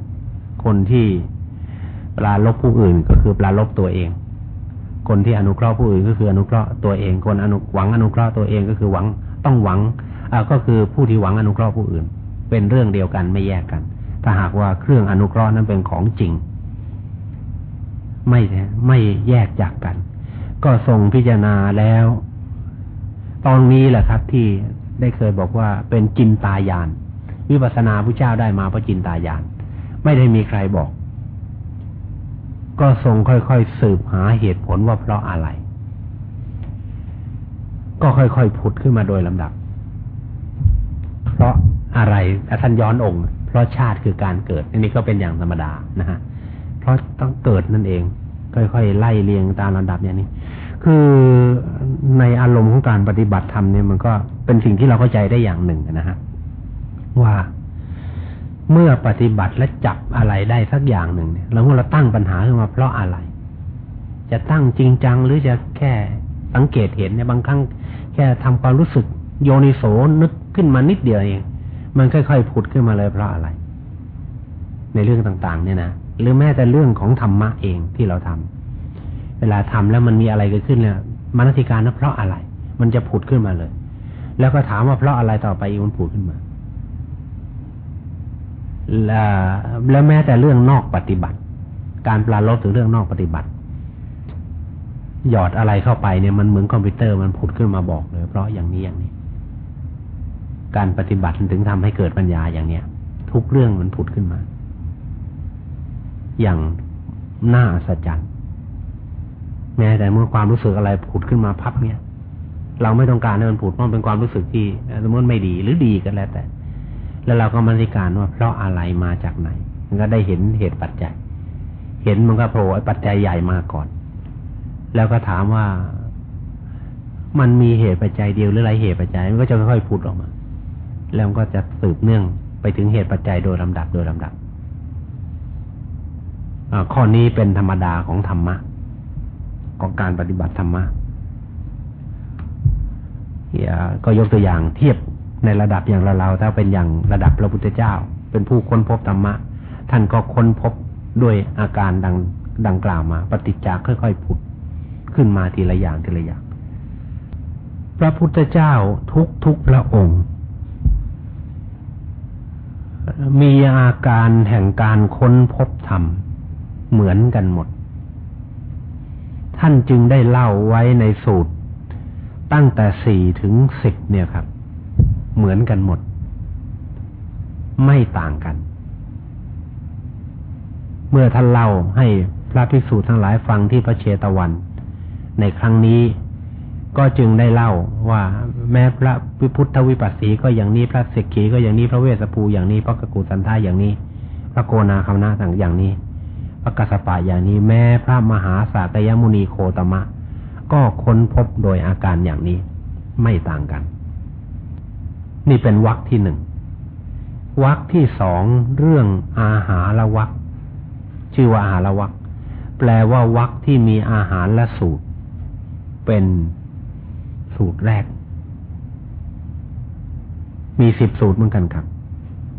คนที่ปลาลบผู้อื่นก็คือปลาลบตัวเอง คนที่อนุเคราะห์ผู้อื่นก็คืออนุเคราะห์ตัวเอง คนอนุหวังอนุเคราะห์ตัวเองก็คือหวังต้องหวังอ่าก็คือผู้ที่หวังอนุเคราะห์ผู้อื่น เป็นเรื่องเดียวกันไม่แยกกัน ถ้าหากว่าเครื่องอนุเคราะห์นั้นเป็นของจริง ไม่ไม่แยกจากกัน ก็ทรงพิจารณาแล้ว ตอนนี้แหละครับที่ได้เคยบอกว่าเป็นจินตายานวิปัสนาพระเจ้าได้มาเพราะจินตายานไม่ได้มีใครบอก ก็ทรงค่อยๆสืบหาเหตุผลว่าเพราะอะไร ก็ค่อยๆผุดขึ้นมาโดยลำดับ เพราะอะไรท่านย้อนองค์ เพราะชาติคือการเกิด อันนี้ก็เป็นอย่างธรรมดานะฮะเพราะต้องเกิดนั่นเอง ค่อยๆไล่เรียงตามลำดับอย่างนี้ คือในอารมณ์ของการปฏิบัติธรรมเนี่ยมันก็เป็นสิ่งที่เราเข้าใจได้อย่างหนึ่งนะฮะว่าเมื่อปฏิบัติและจับอะไรได้สักอย่างหนึ่งเนี่ยเราเมื่อเราตั้งปัญหาขึ้นมาเพราะอะไร จะตั้งจริงจังหรือจะแค่สังเกตเห็นเนี่ยบางครั้งแค่ทำความรู้สึกโยนิโสนึกขึ้นมานิดเดียวเอง มันค่อยๆผุดขึ้นมาเลยเพราะอะไร ในเรื่องต่าง ๆ เนี่ยนะ หรือแม้แต่เรื่องของธรรมะเองที่เราทำเวลาทำแล้วมันมีอะไรเกิดขึ้นเนี่ยมนสิการนั้นเพราะอะไร มันจะผุดขึ้นมาเลย แล้วก็ถามว่าเพราะอะไรต่อไปอีกมันผุดขึ้นมาแล้วแม้แต่เรื่องนอกปฏิบัติ การปลาลบถึงเรื่องนอกปฏิบัติ หยอดอะไรเข้าไปเนี่ยมันเหมือนคอมพิวเตอร์มันผุดขึ้นมาบอกเลย เพราะอย่างนี้อย่างนี้ การปฏิบัติถึงทำให้เกิดปัญญาอย่างเนี้ยทุกเรื่องมันผุดขึ้นมา อย่างน่าอัศจรรย์แม้แต่เมื่อความรู้สึกอะไรผุดขึ้นมาพับเนี่ยเราไม่ต้องการให้มันผุดเพราะเป็นความรู้สึกที่สมมติไม่ดีหรือดีกันแล้วแต่ แล้วเราก็มันสิการว่าเพราะอะไรมาจากไหน มันก็ได้เห็นเหตุปัจจัย เห็นมันก็โผล่ปัจจัยใหญ่มาก่อน แล้วก็ถามว่ามันมีเหตุปัจจัยเดียวหรือหลายเหตุปัจจัยมันก็จะค่อยๆผุดออกมา แล้วมันก็จะสืบเนื่องไปถึงเหตุปัจจัยโดยลำดับโดยลำดับ ข้อนี้เป็นธรรมดาของธรรมะ ของการปฏิบัติธรรมะก็ยกตัวอย่างเทียบในระดับอย่างเราๆถ้าเป็นอย่างระดับพระพุทธเจ้า เป็นผู้ค้นพบธรรมะ ท่านก็ค้นพบด้วยอาการดังดังกล่าวมา ปฏิจจาค่อยๆผุดขึ้นมาทีละอย่างทีละอย่าง พระพุทธเจ้าทุกทุกพระองค์ มีอาการแห่งการค้นพบธรรม เหมือนกันหมด ท่านจึงได้เล่าไว้ในสูตร ตั้งแต่สี่ถึงสิบเนี่ยครับ เหมือนกันหมด ไม่ต่างกัน เมื่อท่านเล่าให้พระภิกษุทั้งหลายฟังที่พระเชตวัน ในครั้งนี้ก็จึงได้เล่าว่าแม้พระพิพุทธวิปัสสีก็อย่างนี้พระเสกขีก็อย่างนี้พระเวสสภูอย่างนี้พระกกุสันทาอย่างนี้ พระโกนาคำนาต่างอย่างนี้ พระกัสสปะอย่างนี้แม้พระมหาสากยมุนีโคตมะ ก็ค้นพบโดยอาการอย่างนี้ไม่ต่างกัน นี่เป็นวรรคที่หนึ่งวรรคที่สองเรื่องอาหารละวรรคชื่อว่าอาหารละวรรคแปลว่าวรรคที่มีอาหารและสูตร เป็นสูตรแรก มีสิบสูตรเหมือนกันครับ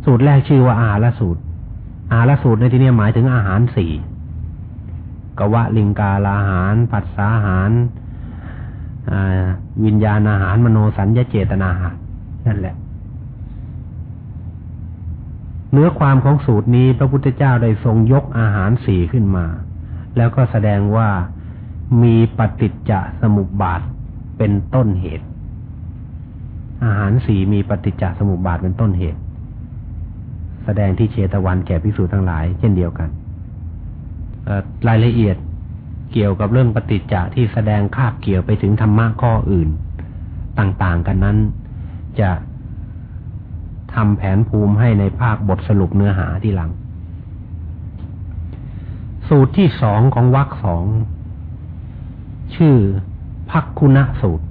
สูตรแรกชื่อว่าอาหารละสูตร อาหารสูตรในที่นี้หมายถึงอาหารสี่กวะลิงกาลาหาร ผัสสาหารวิญญาณอาหารมโนสัญญาเจตนาหารนั่นแหละ เนื้อความของสูตรนี้พระพุทธเจ้าได้ทรงยกอาหารสี่ขึ้นมา แล้วก็แสดงว่ามีปฏิจจสมุปบาทเป็นต้นเหตุ อาหารสี่มีปฏิจจสมุปบาทเป็นต้นเหตุ แสดงที่เชตวันแก่พิสูจน์ทั้งหลาย เช่นเดียวกันรายละเอียดเกี่ยวกับเรื่องปฏิจจะที่แสดงคาบเกี่ยวไปถึงธรรมะข้ออื่น ต่างๆ กันนั้น จะทำแผนภูมิให้ในภาคบทสรุปเนื้อหาที่หลัง สูตรที่สองของวรรคสอง ชื่อพักคุณสูตร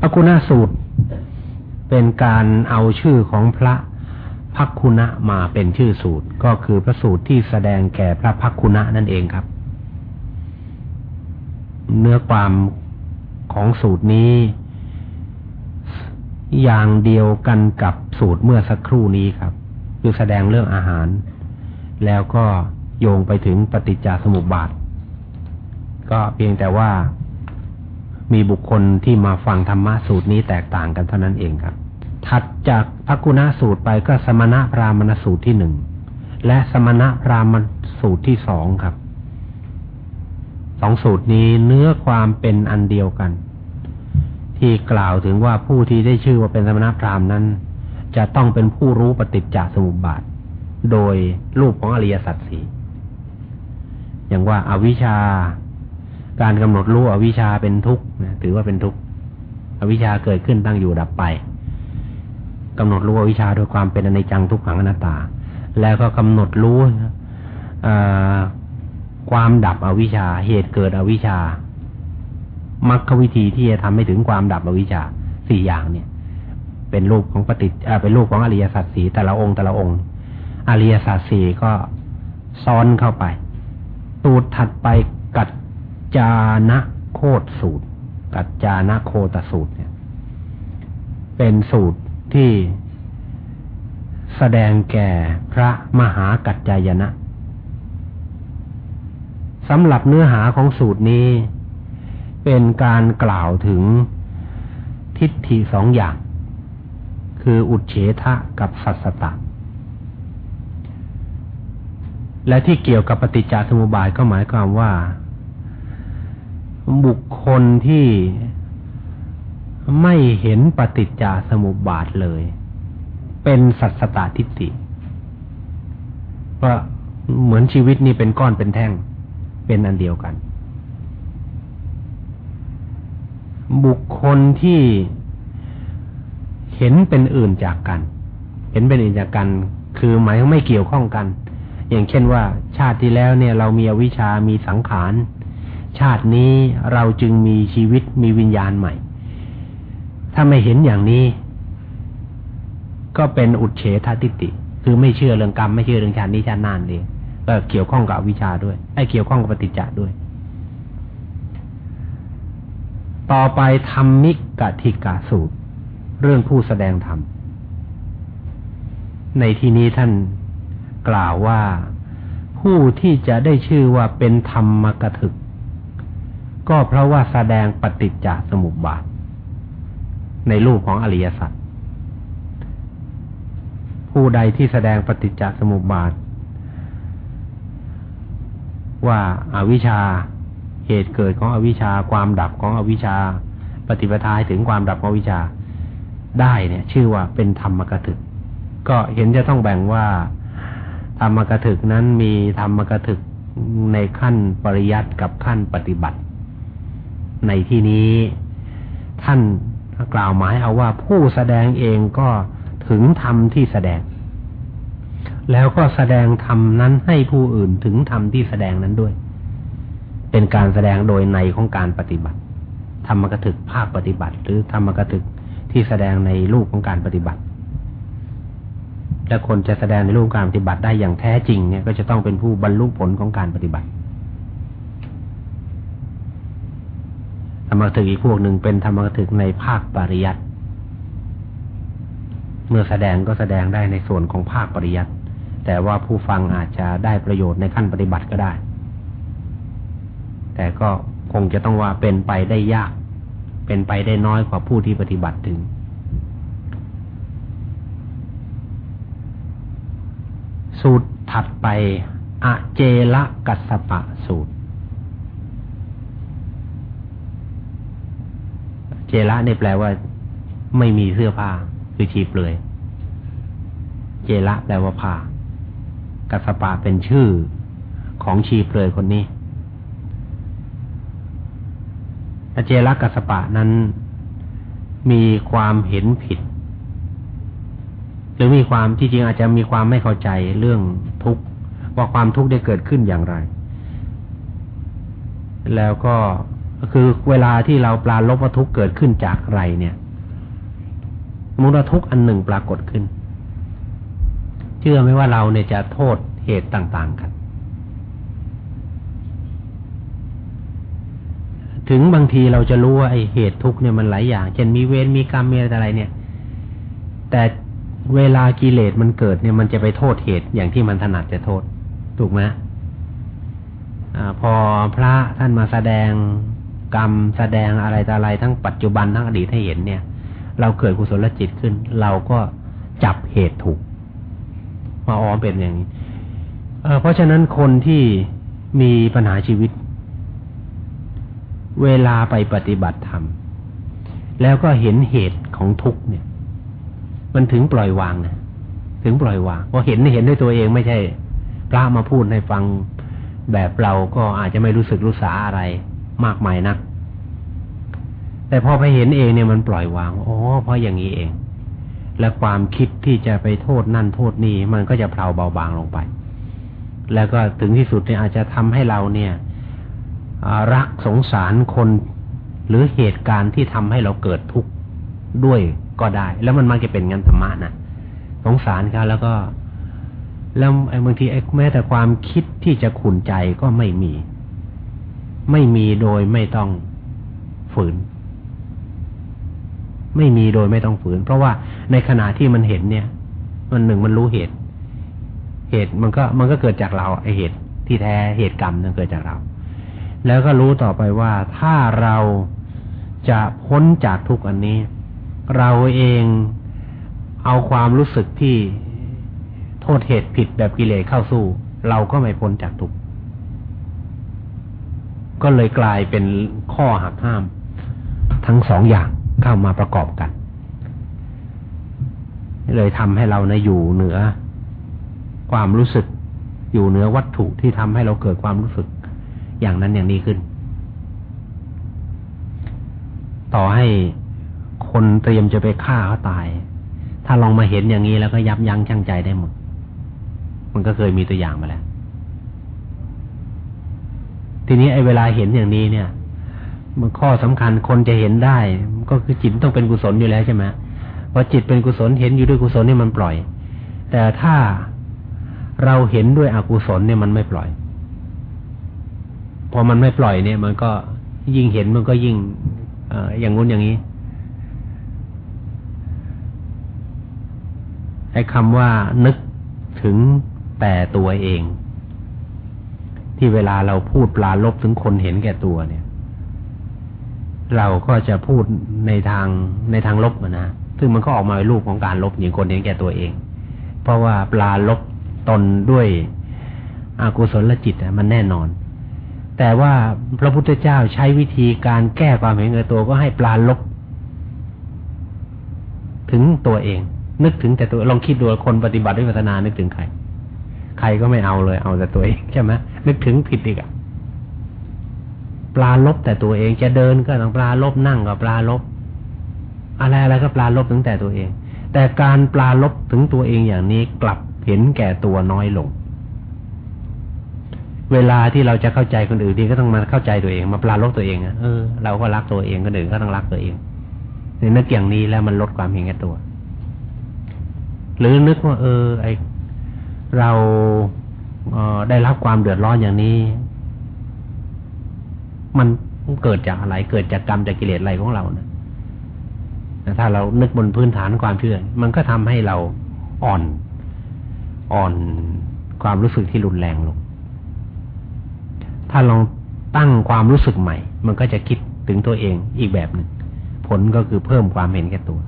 พักคุณสูตร เป็นการเอาชื่อของพระ พักคุณะมาเป็นชื่อสูตร ก็คือพระสูตรที่แสดงแก่พระพักคุณะนั่นเองครับ เนื้อความของสูตรนี้ อย่างเดียวกันกับสูตรเมื่อสักครู่นี้ครับ คือแสดงเรื่องอาหาร แล้วก็โยงไปถึงปฏิจจสมุปบาท ก็เพียงแต่ว่ามีบุคคลที่มาฟังธรรมะสูตรนี้แตกต่างกันเท่านั้นเองครับ ถัดจากพระกุณะสูตรไปก็สมณะพรามณสูตรที่หนึ่งและสมณะพรามณสูตรที่สองครับสองสูตรนี้เนื้อความเป็นอันเดียวกัน ที่กล่าวถึงว่าผู้ที่ได้ชื่อว่าเป็นสมณพราหมณ์นั้น จะต้องเป็นผู้รู้ปฏิจจสมุปบาท โดยรูปของอริยสัจสี่อย่างว่าอาวิชชา การกำหนดรู้อวิชชาเป็นทุกข์ถือว่าเป็นทุกข์อวิชชาเกิดขึ้นตั้งอยู่ดับไป กำหนดรู้อวิชชาโดยความเป็นอนิจจังทุกขังอนัตตา แล้วก็กำหนดรู้ความดับอวิชชา เหตุเกิดอวิชชามรรควิธีที่จะทำให้ถึงความดับอวิชชาสี่อย่างเนี่ย เป็นรูปของปฏิจเป็นรูปของอริยสัจสีแต่ละองค์แต่ละองค์อริยสัจสี่ก็ซ้อนเข้าไปสูตรถัดไปกัจจานะโคตสูตร กัจจานะโคตสูตรเนี่ย เป็นสูตร ที่แสดงแก่พระมหากัจจายนะสำหรับเนื้อหาของสูตรนี้ เป็นการกล่าวถึงทิฏฐิสองอย่าง คืออุดเฉทะกับสัสตะ และที่เกี่ยวกับปฏิจจสมุปบาทก็หมายความว่า บุคคลที่ ไม่เห็นปฏิจจสมุปบาทเลย เป็นสัสตาทิฏฐิเพราะเหมือนชีวิตนี่เป็นก้อนเป็นแท่ง เป็นอันเดียวกัน บุคคลที่เห็นเป็นอื่นจากกัน เห็นเป็นอื่นจากกัน คือหมายไม่เกี่ยวข้องกัน อย่างเช่นว่า ชาติที่แล้วเนี่ย เรามีอวิชามีสังขาร ชาตินี้เราจึงมีชีวิตมีวิญญาณใหม่ ถ้าไม่เห็นอย่างนี้ ก็เป็นอุดเฉทติติคือไม่เชื่อเรื่องกรรมไม่เชื่อเรื่องชาตินี้ชาตินานเองก็เกี่ยวข้องกับวิชาด้วยไอ้เกี่ยวข้องกับปฏิจจ์ด้วย ต่อไปธรรมิกกติกาสูตร เรื่องผู้แสดงธรรม ในที่นี้ท่านกล่าวว่าผู้ที่จะได้ชื่อว่าเป็นธรรมกถึก ก็เพราะว่าแสดงปฏิจจสมุปบาท ในรูปของอริยสัจผู้ใดที่แสดงปฏิจจสมุปบาท ว่าอาวิชชาเหตุเกิดของอวิชชาความดับของอวิชชา ปฏิปทาถึงความดับของอวิชาได้เนี่ย ชื่อว่าเป็นธรรมกถึก ก็เห็นจะต้องแบ่งว่า ธรรมกถึกนั้นมีธรรมกถึกในขั้นปริยัติกับขั้นปฏิบัติ ในที่นี้ท่าน กล่าวหมายเอาว่าผู้แสดงเองก็ถึงธรรมที่แสดง แล้วก็แสดงธรรมนั้นให้ผู้อื่นถึงธรรมที่แสดงนั้นด้วย เป็นการแสดงโดยในของการปฏิบัติ ธรรมกถึกภาคปฏิบัติ หรือธรรมกถึกที่แสดงในรูปของการปฏิบัติ และคนจะแสดงในรูปการปฏิบัติได้อย่างแท้จริงเนี่ยก็จะต้องเป็นผู้บรรลุผลของการปฏิบัติ ธรรมกถึกอีกพวกหนึ่งเป็นธรรมกถึกในภาคปริยัติเมื่อแสดงก็แสดงได้ในส่วนของภาคปริยัติแต่ว่าผู้ฟังอาจจะได้ประโยชน์ในขั้นปฏิบัติก็ได้ แต่ก็คงจะต้องว่าเป็นไปได้ยาก เป็นไปได้น้อยกว่าผู้ที่ปฏิบัติถึง สูตรถัดไป อเจละกัสปะสูตร เจละนี่แปลว่า ไม่มีเสื้อผ้าคือชีเปลือย เจละแปลว่าผ้ากัสปะเป็นชื่อของชีเปลือยคนนี้อเจละกัสปะนั้นมีความเห็นผิด หรือมีความที่จริงอาจจะมีความไม่เข้าใจเรื่องทุกข์ว่าความทุกข์ได้เกิดขึ้นอย่างไร แล้วก็ คือเวลาที่เราปลาลบว่าทุกเกิดขึ้นจากอะไรเนี่ยมุตทุกอันหนึ่งปรากฏขึ้น เชื่อไหมว่าเราเนี่ยจะโทษเหตุต่างๆกัน ถึงบางทีเราจะรู้ว่าไอเหตุทุกเนี่ยมันหลายอย่าง เช่นมีเวรมีกรรมมีอะไรเนี่ย แต่เวลากิเลสมันเกิดเนี่ยมันจะไปโทษเหตุอย่างที่มันถนัดจะโทษ ถูกไหมอพอพระท่านมาแสดง กรรมแสดงอะไรต่ออะไรทั้งปัจจุบันทั้งอดีตให้เห็นเนี่ย เราเกิดกุศลจิตขึ้น เราก็จับเหตุถูกมาอ๋อเป็นอย่างนี้เเพราะฉะนั้นคนที่มีปัญหาชีวิต เวลาไปปฏิบัติธรรมแล้วก็เห็นเหตุของทุกเนี่ย มันถึงปล่อยวางนะถึงปล่อยวางเพราะเห็นเห็นด้วยตัวเองไม่ใช่พระมาพูดให้ฟังแบบเราก็อาจจะไม่รู้สึกรู้สาอะไร มากมายนัก แต่พอไปเห็นเองเนี่ยมันปล่อยวาง อ๋อ เพราะอย่างนี้เอง และความคิดที่จะไปโทษนั่นโทษนี่มันก็จะเพลาเบาบางลงไป แล้วก็ถึงที่สุดเนี่ยอาจจะทำให้เราเนี่ยรักสงสารคนหรือเหตุการณ์ที่ทำให้เราเกิดทุกข์ด้วยก็ได้ แล้วมันมักจะเป็นงันธรรมะนะสงสารเขาแล้วก็ แล้วบางทีแม้แต่ความคิดที่จะขุนใจก็ไม่มี ไม่มีโดยไม่ต้องฝืน ไม่มีโดยไม่ต้องฝืน เพราะว่าในขณะที่มันเห็นเนี่ย มันหนึ่งมันรู้เหตุ เหตุมันก็มันก็เกิดจากเราไอเหตุที่แท้เหตุกรรมนั้นเกิดจากเรา แล้วก็รู้ต่อไปว่าถ้าเราจะพ้นจากทุกอันนี้ เราเองเอาความรู้สึกที่โทษเหตุผิดแบบกิเลสเข้าสู้ เราก็ไม่พ้นจากทุกข์ ก็เลยกลายเป็นข้อหักห้าม ทั้งสองอย่างเข้ามาประกอบกัน เลยทำให้เรานะอยู่เหนือ ความรู้สึก อยู่เหนือวัตถุที่ทำให้เราเกิดความรู้สึก อย่างนั้นอย่างนี้ขึ้น ต่อให้คนเตรียมจะไปฆ่าเขาตาย ถ้าลองมาเห็นอย่างนี้แล้วก็ยับยั้งชั่งใจได้หมด มันก็เคยมีตัวอย่างมาแล้ว ทีนี้ไอ้เวลาเห็นอย่างนี้เนี่ย มันข้อสำคัญคนจะเห็นได้ ก็คือจิตต้องเป็นกุศลอยู่แล้วใช่ไหมพอจิตเป็นกุศลเห็นอยู่ด้วยกุศลนี่มันปล่อย แต่ถ้าเราเห็นด้วยอกุศลเนี่ยมันไม่ปล่อย พอมันไม่ปล่อยเนี่ย มันก็ยิ่งเห็นมันก็ยิ่งออย่างงู้นอย่างนี้ไอ้คำว่านึกถึงแต่ตัวเอง ที่เวลาเราพูดปลาลบถึงคนเห็นแก่ตัวเนี่ย เราก็จะพูดในทางในทางลบนะซึ่งมันก็ออกมาเป็นรูปของการลบอย่างคนเห็นแก่ตัวเอง เพราะว่าปลาลบตนด้วยอากุศลจิตมันแน่นอน แต่ว่าพระพุทธเจ้าใช้วิธีการแก้ความเห็นแก่ตัวก็ให้ปลาลบ ถึงตัวเอง นึกถึงแต่ตัวลองคิดดูคนปฏิบัติด้วยพัฒนานึกถึงใคร ใครก็ไม่เอาเลยเอาแต่ตัวเองใช่ไหม นึกถึงผิดอีกอะปลาลบแต่ตัวเองจะเดินก็ต้องปลาลบนั่งก็ปลาลบ อะไรอะไรก็ปลาลบถึงแต่ตัวเอง แต่การปลาลบถึงตัวเองอย่างนี้กลับเห็นแก่ตัวน้อยลง เวลาที่เราจะเข้าใจคนอื่นดีก็ต้องมาเข้าใจตัวเอง มาปลาลบตัวเองอะเออเราก็รักตัวเองคนอื่นก็ต้องรักตัวเองในนึกอย่างนี้แล้วมันลดความเห็นแก่ตัว หรือนึกว่า เออ ไอเรา ได้รับความเดือดร้อนอย่างนี้ มันเกิดจากอะไร เกิดจากกรรมจากกิเลสอะไรของเรานะถ้าเรานึกบนพื้นฐานความเชื่อ มันก็ทำให้เราอ่อน อ่อนความรู้สึกที่รุนแรงลง ถ้าลองตั้งความรู้สึกใหม่ มันก็จะคิดถึงตัวเองอีกแบบหนึ่ง ผลก็คือเพิ่มความเห็นแก่ตัว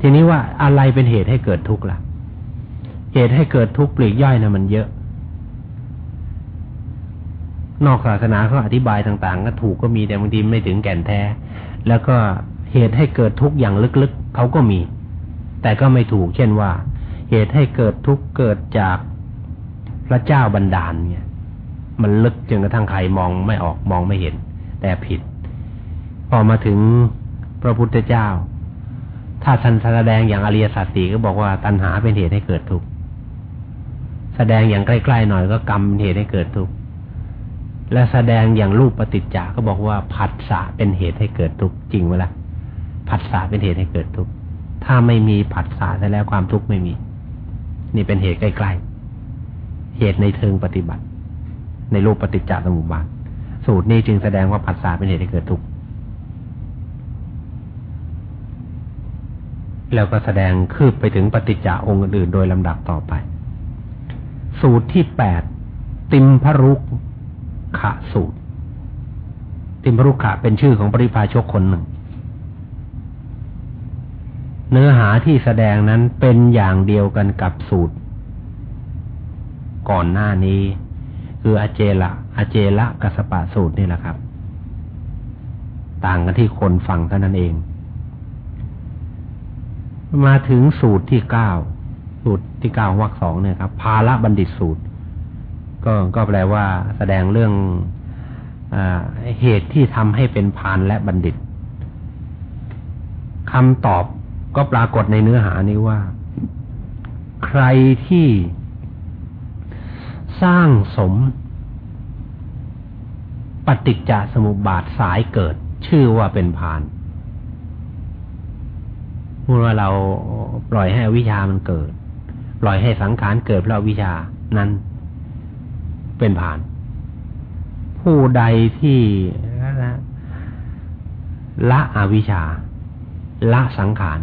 ทีนี้ว่าอะไรเป็นเหตุให้เกิดทุกข์ล่ะ เหตุให้เกิดทุกข์ปลีกย่อยนะมันเยอะ นอกศาสนาเขาอธิบายต่างๆ ก็ถูกก็มีแต่บางทีไม่ถึงแก่นแท้ แล้วก็เหตุให้เกิดทุกข์อย่างลึกๆเขาก็มี แต่ก็ไม่ถูก เช่นว่า เหตุให้เกิดทุกข์เกิดจากพระเจ้าบันดาลเนี่ย มันลึกจนกระทั่งใครมองไม่ออกมองไม่เห็น แต่ผิด พอมาถึงพระพุทธเจ้า ถ้าท่านแสดงอย่างอริยสัจสี่ก็บอกว่าตัณหาเป็นเหตุให้เกิดทุกข์ แสดงอย่างใกล้ๆหน่อยก็กรรมเป็นเหตุให้เกิดทุกข์และแสดงอย่างรูปปฏิจจาก็บอกว่าผัสสะเป็นเหตุให้เกิดทุกข์จริงไหมล่ะผัสสะเป็นเหตุให้เกิดทุกข์ถ้าไม่มีผัสสะแล้วความทุกข์ไม่มี นี่เป็นเหตุใกล้ๆ เหตุในเทิงปฏิบัติ ในรูปปฏิจจสมุปบาทสูตรนี้จึงแสดงว่าผัสสะเป็นเหตุให้เกิดทุกข์แล้วก็แสดงคืบไปถึงปฏิจจาองค์อื่นโดยลำดับต่อไป สูตรที่แปดติมพรุกขะสูตร ติมพรุกขะเป็นชื่อของปริพาชกคนหนึ่ง เนื้อหาที่แสดงนั้นเป็นอย่างเดียวกันกับสูตร ก่อนหน้านี้ คืออเจละอเจละกัสปะสูตรนี่แหละครับ ต่างกันที่คนฟังเท่านั้นเอง มาถึงสูตรที่เก้า สูตรที่เก้าวรรคสองเนี่ยครับภาละบัณฑิตสูตร ก็ก็แปลว่าแสดงเรื่องอเหตุที่ทำให้เป็นพานและบัณฑิตคำตอบก็ปรากฏในเนื้อหานี้ว่า ใครที่สร้างสม ปฏิจจสมุปบาทสายเกิด ชื่อว่าเป็นพานพูดว่าเราปล่อยให้วิชามันเกิด ล่อยให้สังขารเกิดเพราะวิชานั้นเป็นผ่าน ผู้ใดที่ละอวิชา ละสังขาร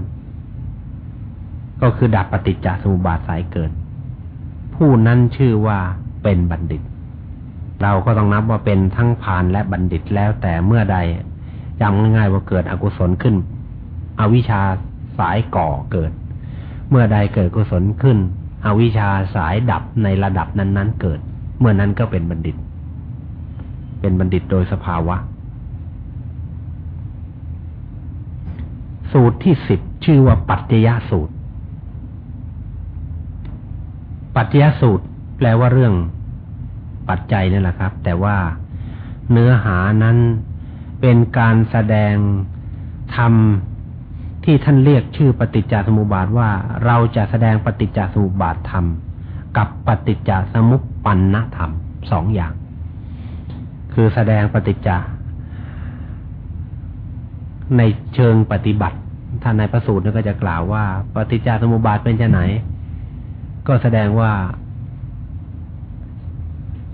ก็คือดับปฏิจจสมุปบาทสายเกิด ผู้นั้นชื่อว่าเป็นบัณฑิต เราก็ต้องนับว่าเป็นทั้งผานและบัณฑิตแล้วแต่เมื่อใดจำง่ายๆว่าเกิดอกุศลขึ้น อวิชชาสายก่อเกิด เมื่อใดเกิดกุศลขึ้น อวิชชาสายดับในระดับนั้น ๆ เกิด เมื่อนั้นก็เป็นบัณฑิต เป็นบัณฑิตโดยสภาวะ สูตรที่สิบชื่อว่าปัจจยสูตร ปัจจยสูตร แปลว่าเรื่อง ปัจจัยนั่นแหละครับ แต่ว่าเนื้อหานั้นเป็นการแสดงทำ ที่ท่านเรียกชื่อปฏิจจสมุปบาทว่าเราจะแสดงปฏิจจสมุปบาทธรรม กับปฏิจจสมุปปันนธรรมสองอย่าง คือแสดงปฏิจจในเชิงปฏิบัติท่านในพระสูตรก็จะกล่าวว่า ปฏิจจสมุปบาทเป็นจะไหน ก็แสดงว่า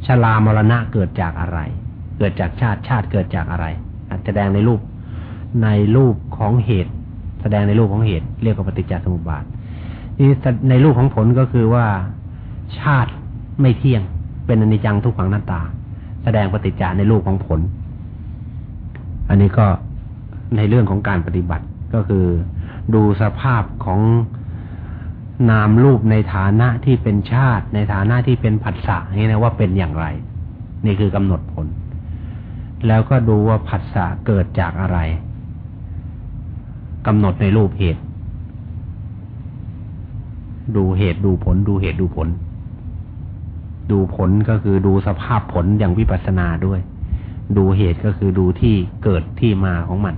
ชรามรณะเกิดจากอะไร เกิดจากชาติชาติเกิดจากอะไรแสดงในรูปในรูปของเหตุ แสดงในรูปของเหตุ เรียกว่าปฏิจจสมุปบาทนี่ในรูปของผลก็คือว่าชาติไม่เที่ยง เป็นอนิจจังทุกขังหน้าตา แสดงปฏิจจาในรูปของผล อันนี้ก็ในเรื่องของการปฏิบัติก็คือดูสภาพของนามรูปในฐานะที่เป็นชาติ ในฐานะที่เป็นผัสสะนี่นะว่าเป็นอย่างไร นี่คือกำหนดผล แล้วก็ดูว่าผัสสะเกิดจากอะไร กำหนดในรูปเหตุ ดูเหตุดูผล ดูเหตุดูผล ดูผลก็คือดูสภาพผลอย่างวิปัสสนาด้วย ดูเหตุก็คือดูที่เกิดที่มาของมัน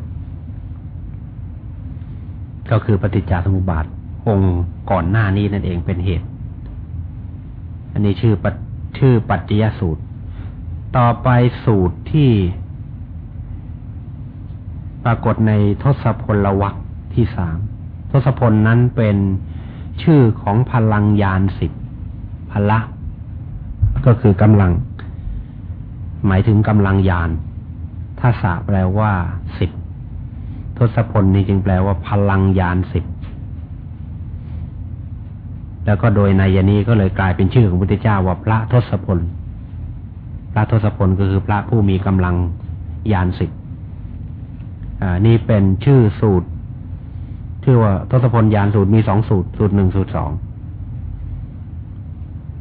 ก็คือปฏิจจสมุปบาทองค์ก่อนหน้านี้นั่นเองเป็นเหตุ อันนี้ชื่อปชื่อปัจจยสูตร ต่อไปสูตรที่ ปรากฏในทศพลวัคที่สามทศพลนั้นเป็นชื่อของพลังยานสิบพละก็คือกำลัง หมายถึงกำลังยานถ้าสะแปลว่าสิบทศพลนี้จึงแปลว่าพลังยานสิบแล้วก็โดยในยนี้ก็เลยกลายเป็นชื่อของพระพุทธเจ้าว่าพระทศพล พระทศพลก็คือพระผู้มีกำลังยานสิบ อ่า นี่เป็นชื่อสูตร ชื่อว่าทศพลยานสูตรมีสองสูตร สูตรหนึ่งสูตรสอง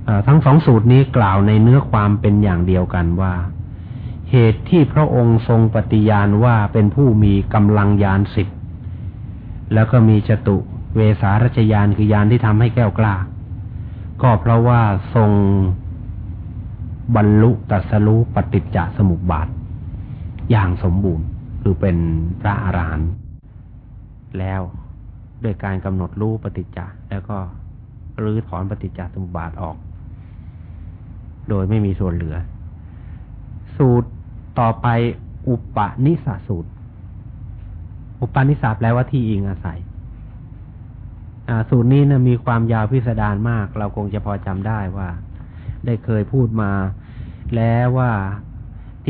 อทั้งสองสูตรนี้กล่าวในเนื้อความเป็นอย่างเดียวกันว่า เหตุที่พระองค์ทรงปฏิญาณว่าเป็นผู้มีกำลังยานสิบแล้วก็มีจตุเวสารัชยานคือยานที่ทำให้แก้วกล้า ก็เพราะว่าทรงบรรลุตัสรู้ปฏิจจสมุปบาท อย่างสมบูรณ์ คือเป็นพระอรหันต์แล้วด้วยการกำหนดรู้ปฏิจจแล้วก็รื้อถอนปฏิจจสมุปบาทออก โดยไม่มีส่วนเหลือ สูตรต่อไปอุปนิสสูตร อุปนิสาแปลว่าที่อิงอาศัยสูตรนี้นะมีความยาวพิสดารมาก เราคงจะพอจำได้ว่า ได้เคยพูดมา แล้วว่า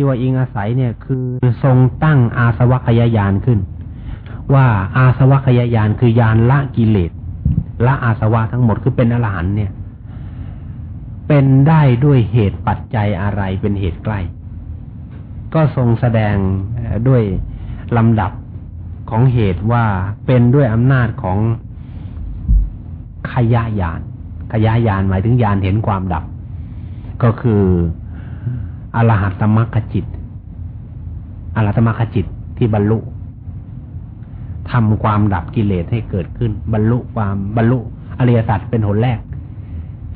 ที่ว่าอิงอาศัยเนี่ยคือทรงตั้งอาสวัคยายานขึ้น ว่าอาสวัคยายานคือยานละกิเลสละอาสวะทั้งหมดคือเป็นอรหันเนี่ย เป็นได้ด้วยเหตุปัจจัยอะไรเป็นเหตุใกล้ ก็ทรงแสดงด้วยลำดับของเหตุว่าเป็นด้วยอำนาจของขยายานขยายานหมายถึงยานเห็นความดับ ก็คือ อรหัตมรรคจิต อรหัตมรรคจิตที่บรรลุทำความดับกิเลสให้เกิดขึ้น บรรลุความบรรลุอริยสัจเป็นหนแรก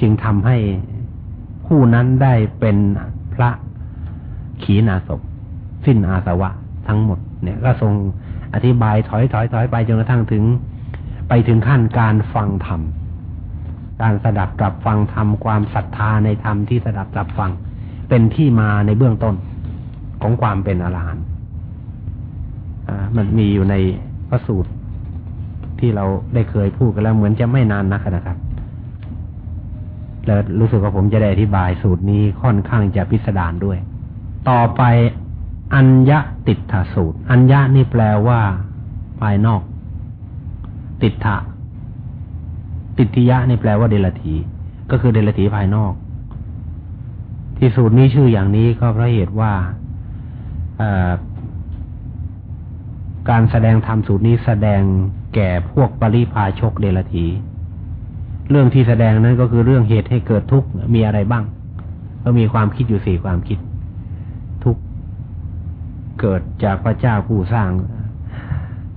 จึงทำให้ผู้นั้นได้เป็นพระขีณาสพสิ้นอาสวะทั้งหมด เนี่ย ก็ทรงอธิบายถอยถอยถอยไปจนกระทั่งถึง ไปถึงขั้นการฟังธรรม การสดับตรับฟังธรรมความศรัทธาในธรรมที่สดับตรับฟัง เป็นที่มาในเบื้องต้นของความเป็นอรหันต์มันมีอยู่ในพระสูตร ที่เราได้เคยพูดกันแล้วเหมือนจะไม่นานนักนะครับ แล้วรู้สึกว่าผมจะได้อธิบายสูตรนี้ค่อนข้างจะพิสดารด้วย ต่อไปอัญญติถสูตร อัญญะนี่แปลว่า ภายนอก ติถะติทิยะนี่แปลว่าเดลทีก็คือเดลทีภายนอก ที่สูตรนี้ชื่ออย่างนี้ก็เพราะเหตุว่าการแสดงธรรมสูตรนี้แสดงแก่พวกปริพาชกเดลที เรื่องที่แสดงนั้นก็คือเรื่องเหตุให้เกิดทุกข์มีอะไรบ้าง ก็มีความคิดอยู่สี่ความคิด ทุกเกิดจากพระเจ้าผู้สร้าง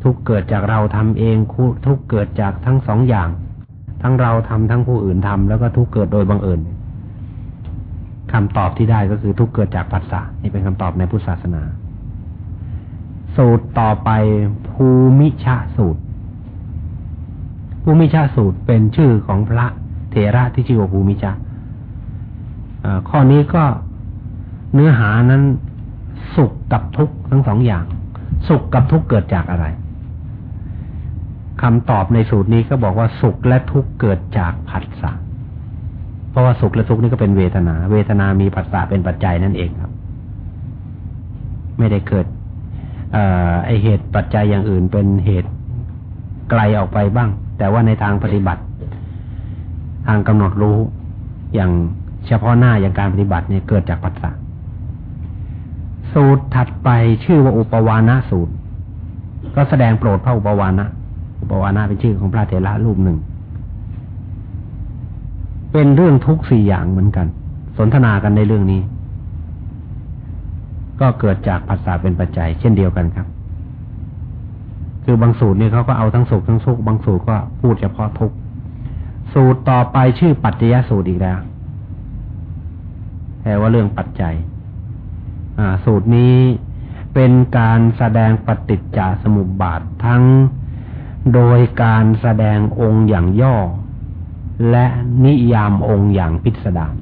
ทุกเกิดจากเราทำเองทุกเกิดจากทั้งสองอย่าง ทั้งเราทำทั้งผู้อื่นทำแล้วก็ทุกเกิดโดยบังเอิญ คำตอบที่ได้ก็คือทุกเกิดจากปัสสะนี่เป็นคำตอบในพุทธศาสนา สูตรต่อไปภูมิชาสูตร ภูมิชาสูตรเป็นชื่อของพระเถระที่ชื่อว่าภูมิชาข้อนี้ก็เนื้อหานั้นสุขกับทุกข์ทั้งสองอย่าง สุขกับทุกข์เกิดจากอะไรคำตอบในสูตรนี้ก็บอกว่าสุขและทุกข์เกิดจากผัสสะ เพราะว่าสุขและทุกข์นี่ก็เป็นเวทนา เวทนามีผัสสะเป็นปัจจัยนั่นเองครับ ไม่ได้เกิดอไอเหตุปัจจัยอย่างอื่นเป็นเหตุไกลออกไปบ้าง แต่ว่าในทางปฏิบัติ ทางกำหนดรู้อย่างเฉพาะหน้าอย่างการปฏิบัติเนี่ยเกิดจากปัสสะสูตรถัดไปชื่อว่าอุปวานะสูตร ก็แสดงโปรดพระอุปวานะ อุปวานาเป็นชื่อของพระเถระรูปหนึ่ง เป็นเรื่องทุกสี่อย่างเหมือนกัน สนทนากันในเรื่องนี้ ก็เกิดจากภาษาเป็นปัจจัย เช่นเดียวกันครับ คือบางสูตรเนี่ยเขาก็เอาทั้งสุขทั้งทุกบางสูตรก็พูดเฉพาะทุกสูตรต่อไปชื่อปัจจยสูตรอีกแล้วแปลว่าเรื่องปัจจัย อ่า สูตรนี้เป็นการแสดงปฏิจจสมุปบาททั้งโดยการแสดงองค์อย่างย่อ และนิยามองค์อย่างพิสดาร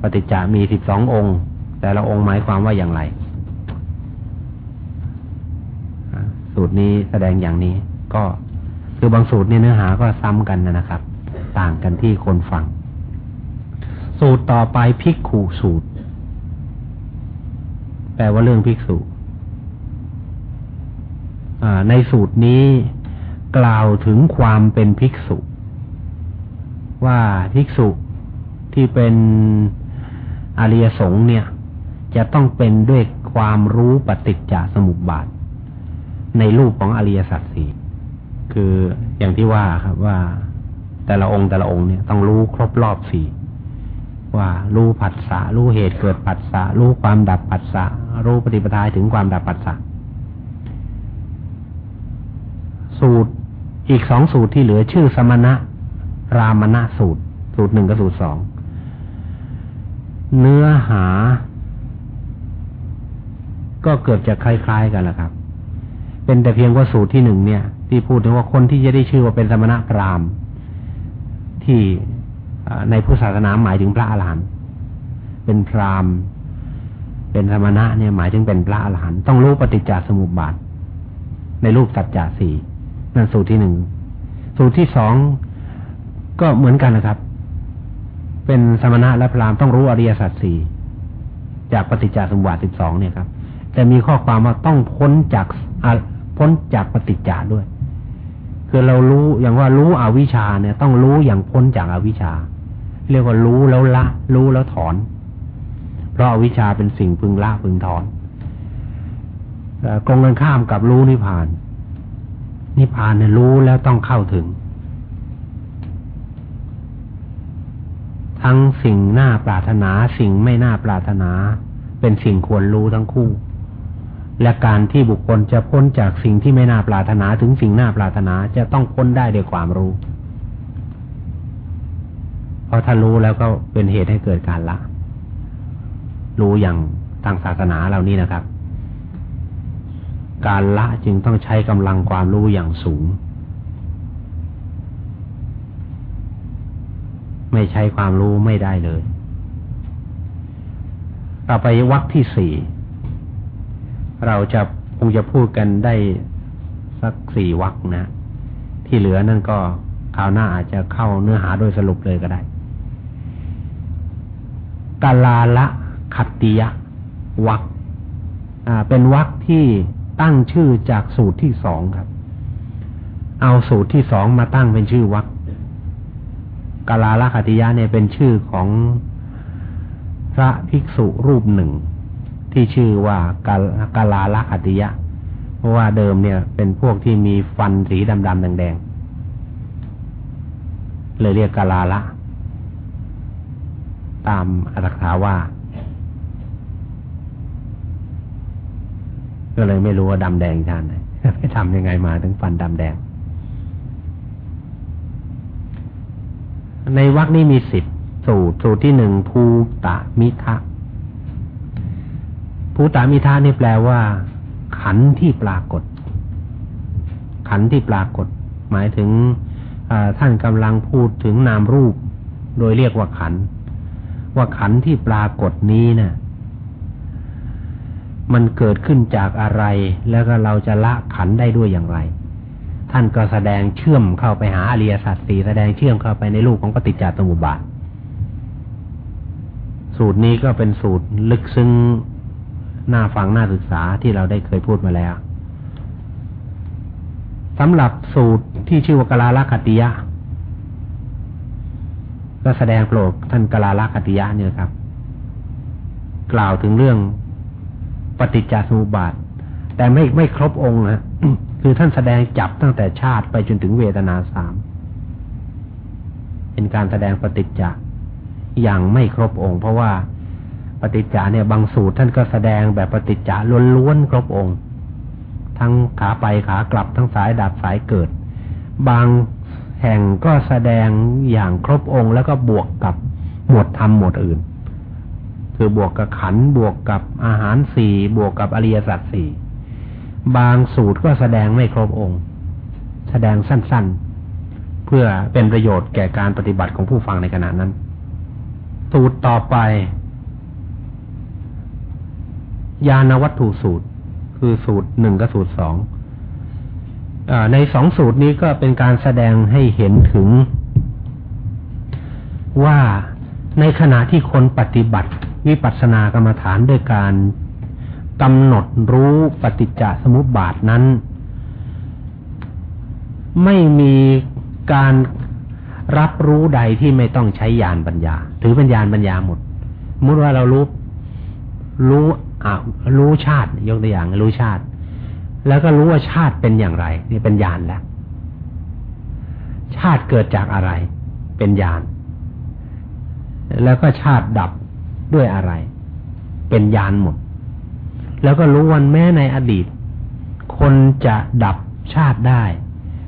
ปฏิจจามีสิบสององค์ แต่ละองค์หมายความว่าอย่างไร สูตรนี้แสดงอย่างนี้ ก็คือบางสูตรนี่เนื้อหาก็ซ้ำกันนะครับ ต่างกันที่คนฟัง สูตรต่อไปพิกขูสูตร แปลว่าเรื่องภิกษุในสูตรนี้ กล่าวถึงความเป็นภิกษุ ว่าภิกษุที่เป็นอริยสงฆ์เนี่ยจจะต้องเป็นด้วยความรู้ปฏิจจสมุปบาท ในรูปของอริยสัจสี่คืออย่างที่ว่าครับว่าแต่ละองค์แต่ละองค์เนี่ยต้องรู้ครบรอบสี่ว่ารู้ผัสสะรู้เหตุเกิดผัสสะรู้ความดับผัสสะรู้ปฏิปทาถึงความดับผัสสะสูตร อีกสองสูตรที่เหลือชื่อสมณะ รามณะสูตร สูตรหนึ่งกับสูตรสอง เนื้อหา ก็เกือบจะคล้ายๆกันแหละครับ เป็นแต่เพียงว่าสูตรที่หนึ่งเนี่ย ที่พูดถึงว่าคนที่จะได้ชื่อว่าเป็นสมณะพราหมณ์ที่ในพุทธศาสนาหมายถึงพระอรหันต์เป็นพราหมณ์ เป็นสมณะเนี่ยหมายถึงเป็นพระอรหันต์ต้องรู้ปฏิจจสมุปบาท ในรูปสัจจะสี่ นั่นสูตรที่หนึ่ง สูตรที่สองก็เหมือนกันนะครับ เป็นสมณะและพราหมณ์ต้องรู้อริยสัจสี่จากปฏิจจสมุปบาทสิบสองเนี่ยครับ แต่มีข้อความว่าต้องพ้นจากพ้นจากปฏิจจาด้วย คือเรารู้อย่างว่ารู้อวิชชาเนี่ย ต้องรู้อย่างพ้นจากอวิชชา เรียกว่ารู้แล้วละ รู้แล้วถอน เพราะอวิชชาเป็นสิ่งพึงละพึงถอนกรงกันข้ามกับรู้นิพพาน นิพพานเนี่ยรู้แล้วต้องเข้าถึง ทั้งสิ่งน่าปรารถนาสิ่งไม่น่าปรารถนา เป็นสิ่งควรรู้ทั้งคู่ และการที่บุคคลจะพ้นจากสิ่งที่ไม่น่าปรารถนาถึงสิ่งน่าปรารถนาจะต้องพ้นได้ด้วยความรู้เพราะถ้ารู้แล้วก็เป็นเหตุให้เกิดการละ รู้อย่างทางศาสนาเหล่านี้นะครับ การละจึงต้องใช้กำลังความรู้อย่างสูง ไม่ใช้ความรู้ไม่ได้เลยต่อไปวักที่สี่เราจะคงจะพูดกันได้สักสี่วักนะ ที่เหลือนั่นก็คราวหน้าอาจจะเข้าเนื้อหาโดยสรุปเลยก็ได้กาลาละขัตติยะวักเป็นวักที่ ตั้งชื่อจากสูตรที่สองครับ เอาสูตรที่สองมาตั้งเป็นชื่อวักกาลาละขัติยะเนี่ยเป็นชื่อของพระภิกษุรูปหนึ่ง ที่ชื่อว่ากากาลาละอัติยะ เพราะว่าเดิมเนี่ย เป็นพวกที่มีฟันสีดำๆแดงๆเลยเรียกกาลาละ ตามอัตถกถาว่า ก็เลยไม่รู้ว่าดำแดงชาติไหนไปทำยังไงมาถึงฟันดำแดง ในวรรคนี้มีสิบสูตร สูตรที่หนึ่งภูตะมิทะภูตามิทานี่แปลว่า ขันที่ปรากฏ ขันที่ปรากฏ หมายถึงท่านกำลังพูดถึงนามรูป โดยเรียกว่าขัน ว่าขันที่ปรากฏนี้นะ่ะ มันเกิดขึ้นจากอะไร แล้วก็เราจะละขันได้ด้วยอย่างไร ท่านก็แสดงเชื่อมเข้าไปหาอริยสัจสี่แสดงเชื่อมเข้าไปในรูปของปฏิจจสมุปบาท สูตรนี้ก็เป็นสูตรลึกซึ้งน่าฟังน่าศึกษาที่เราได้เคยพูดมาแล้วสำหรับสูตรที่ชื่อว่ากลาลคติยะก็แสดงโปรดท่านกลาลคติยะเนี่ยครับ กล่าวถึงเรื่อง ปฏิจจสมุปบาท แต่ไม่ไม่ครบองค์นะคือท่านแสดงจับตั้งแต่ชาติไปจนถึงเวทนาสามเป็นการแสดงปฏิจจ์อย่างไม่ครบองค์ เพราะว่าปฏิจจาเนี่ยบางสูตรท่านก็แสดงแบบปฏิจจาล้วนๆครบองค์ ทั้งขาไปขากลับทั้งสายดับสายเกิด บางแห่งก็แสดงอย่างครบองค์ แล้วก็บวกกับหมวดธรรมหมวดอื่น คือบวกกับขันบวกกับอาหารสี่บวกกับอริยสัจสี่บางสูตรก็แสดงไม่ครบองค์ แสดงสั้นๆ เพื่อเป็นประโยชน์แก่การปฏิบัติของผู้ฟังในขณะนั้น สูตรต่อไป ยานวัตถุสูตร คือสูตรหนึ่งกับสูตรสองอในสองสูตรนี้ก็เป็นการแสดงให้เห็นถึงว่าในขณะที่คนปฏิบัติ วิปัสสนากรรมฐานด้วยการกำหนดรู้ปฏิจจสมุปบาทนั้น ไม่มีการรับรู้ใดที่ไม่ต้องใช้ยานปัญญา ถือเป็นญาณปัญญาหมดมุติว่าเรารู้รู้อ่ารู้ชาติ ยกตัวอย่างรู้ชาติ แล้วก็รู้ว่าชาติเป็นอย่างไร นี่เป็นญาณแล้ว ชาติเกิดจากอะไร เป็นญาณแล้วก็ชาติดับ ด้วยอะไร เป็นญาณหมด แล้วก็รู้วันแม้ในอดีต คนจะดับชาติได้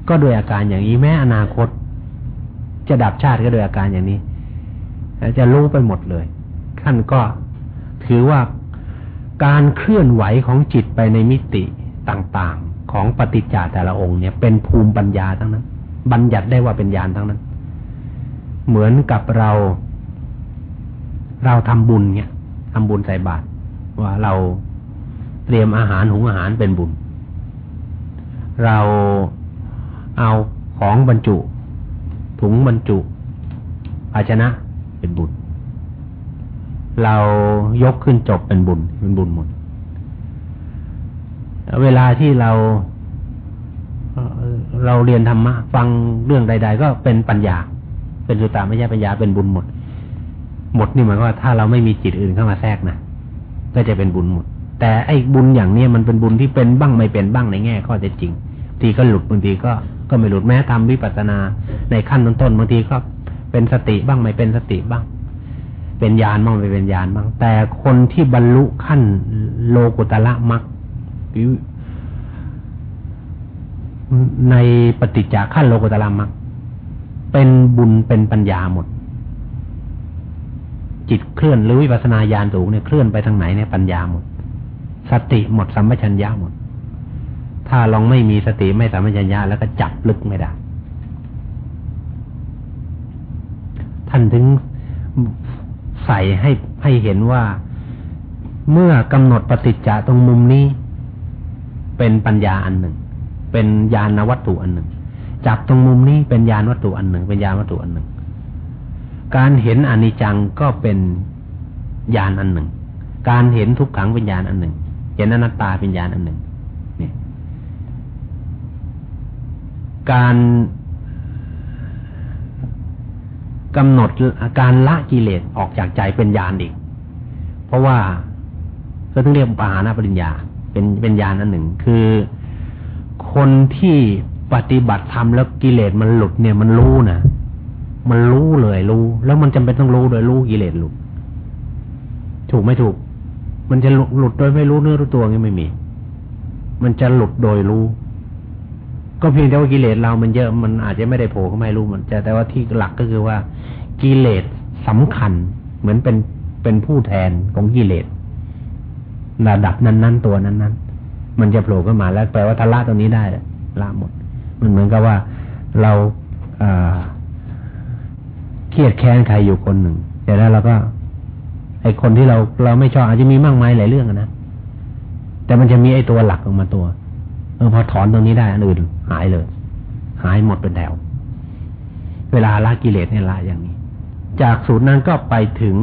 ก็โดยอาการอย่างนี้แม้อนาคต จะดับชาติก็โดยอาการอย่างนี้จะรู้ไปหมดเลยท่านก็ถือว่าการเคลื่อนไหวของจิตไปในมิติต่างๆ ของปฏิจจาแต่ละองค์เนี่ย เป็นภูมิปัญญาทั้งนั้น บัญญัติได้ว่าเป็นญาณทั้งนั้น เหมือนกับเรา เราทำบุญเนี่ยทำบุญใส่บาตรว่าเราเตรียมอาหารหุงอาหารเป็นบุญ เราเอาของบรรจุ ถุงบรรจุภาชนะเป็นบุญ เรายกขึ้นจบเป็นบุญเป็นบุญหมด เวลาที่เราเราเรียนธรรมะฟังเรื่องใด ๆ ก็เป็นปัญญา เป็นสุตตาม่ใช่ปัญญาเป็นบุญหมด หมดนี่หมายว่าถ้าเราไม่มีจิตอื่นเข้ามาแทรกนะก็จะเป็นบุญหมด แต่ไอ้บุญอย่างเนี้ยมันเป็นบุญที่เป็นบ้างไม่เป็นบ้างในแง่ข้อเท็จจริงทีก็หลุดบางทีก็ก็ไม่หลุดแม้ทำวิปัสสนา ในขั้นต้นๆบางทีก็เป็นสติบ้างไม่เป็นสติบ้าง เป็นญาณบ้างไม่เป็นญาณบ้าง แต่คนที่บรรลุขั้นโลกุตละมักในปฏิจจาขั้นโลกุตละมักเป็นบุญเป็นปัญญาหมด จิตเคลื่อนหรือวิปัสนาญาณสูงเนี่ยเคลื่อนไปทางไหนเนี่ยปัญญาหมด สติหมดสัมปชัญญะหมด ถ้าลองไม่มีสติไม่สัมปชัญญะแล้วก็จับลึกไม่ได้ ท่านถึงใส่ให้ให้เห็นว่าเมื่อกำหนดปฏิจจะตรงมุมนี้ เป็นปัญญาอันหนึ่ง เป็นญาณวัตถุอันหนึ่ง จับตรงมุมนี้เป็นญาณวัตถุอันหนึ่ง เป็นญาณวัตถุอันหนึ่ง การเห็นอนิจจังก็เป็นญาณอันหนึ่ง การเห็นทุกขังเป็นญาณอันหนึ่ง เห็นอนัตตาเป็นญาณอันหนึ่งนี่การกำหนดการละกิเลสออกจากใจเป็นญาณอีก เพราะว่าก็ต้องเรียกปาหานาปริญญา เป็นเป็นญาณอันหนึ่ง คือคนที่ปฏิบัติธรรมแล้วกิเลสมันหลุดเนี่ยมันรู้นะ มันรู้เลยรู้ แล้วมันจำเป็นต้องรู้โดยรู้กิเลสหลุด ถูกไม่ถูก มันจะหลุดโดยไม่รู้เนื้อรู้ตัวงี้ไม่มี มันจะหลุดโดยรู้ ก็เพียงแต่ว่ากิเลสเรามันเยอะมันอาจจะไม่ได้โผล่เข้ามารู้มันจะแต่ว่าที่หลักก็คือว่ากิเลสสำคัญเหมือนเป็นเป็นผู้แทนของกิเลสระดับนั้น ๆ ตัวนั้น ๆ มันจะโผล่ขึ้นมาแล้วแปลว่าทละตรงนี้ได้ละหมด มันเหมือนกับว่าเรา เครียดแค้นใครอยู่คนหนึ่งแต่แล้วเราก็ ไอคนที่เราเราไม่ชอบอาจจะมีมากมายหลายเรื่องนะแต่มันจะมีไอตัวหลักออกมาตัว เออพอถอนตรงนี้ได้อันอื่นหายเลย หายหมดเป็นแถวเวลาละกิเลสเนี่ยละอย่างนี้ จากสูตรนั้นก็ไปถึง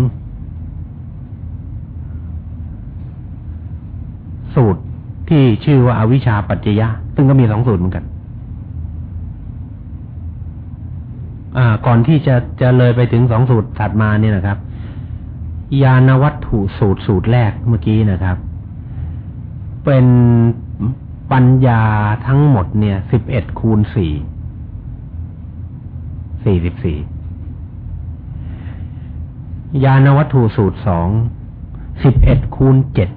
สูตรที่ชื่อว่าอาวิชชาปัจจยะ ซึ่งก็มีสองสูตรเหมือนกัน อ่า ก่อนที่จะจะเลยไปถึงสองสูตรถัดมาเนี่ยนะครับ ยานวัตถุสูตรสูตรแรกเมื่อกี้นะครับ เป็นปัญญาทั้งหมดเนี่ยสิบเอ็ดคูณสี่สี่สิบสี่ยานวัตถุสูตรสองสิบเอ็ดคูณเจ็ด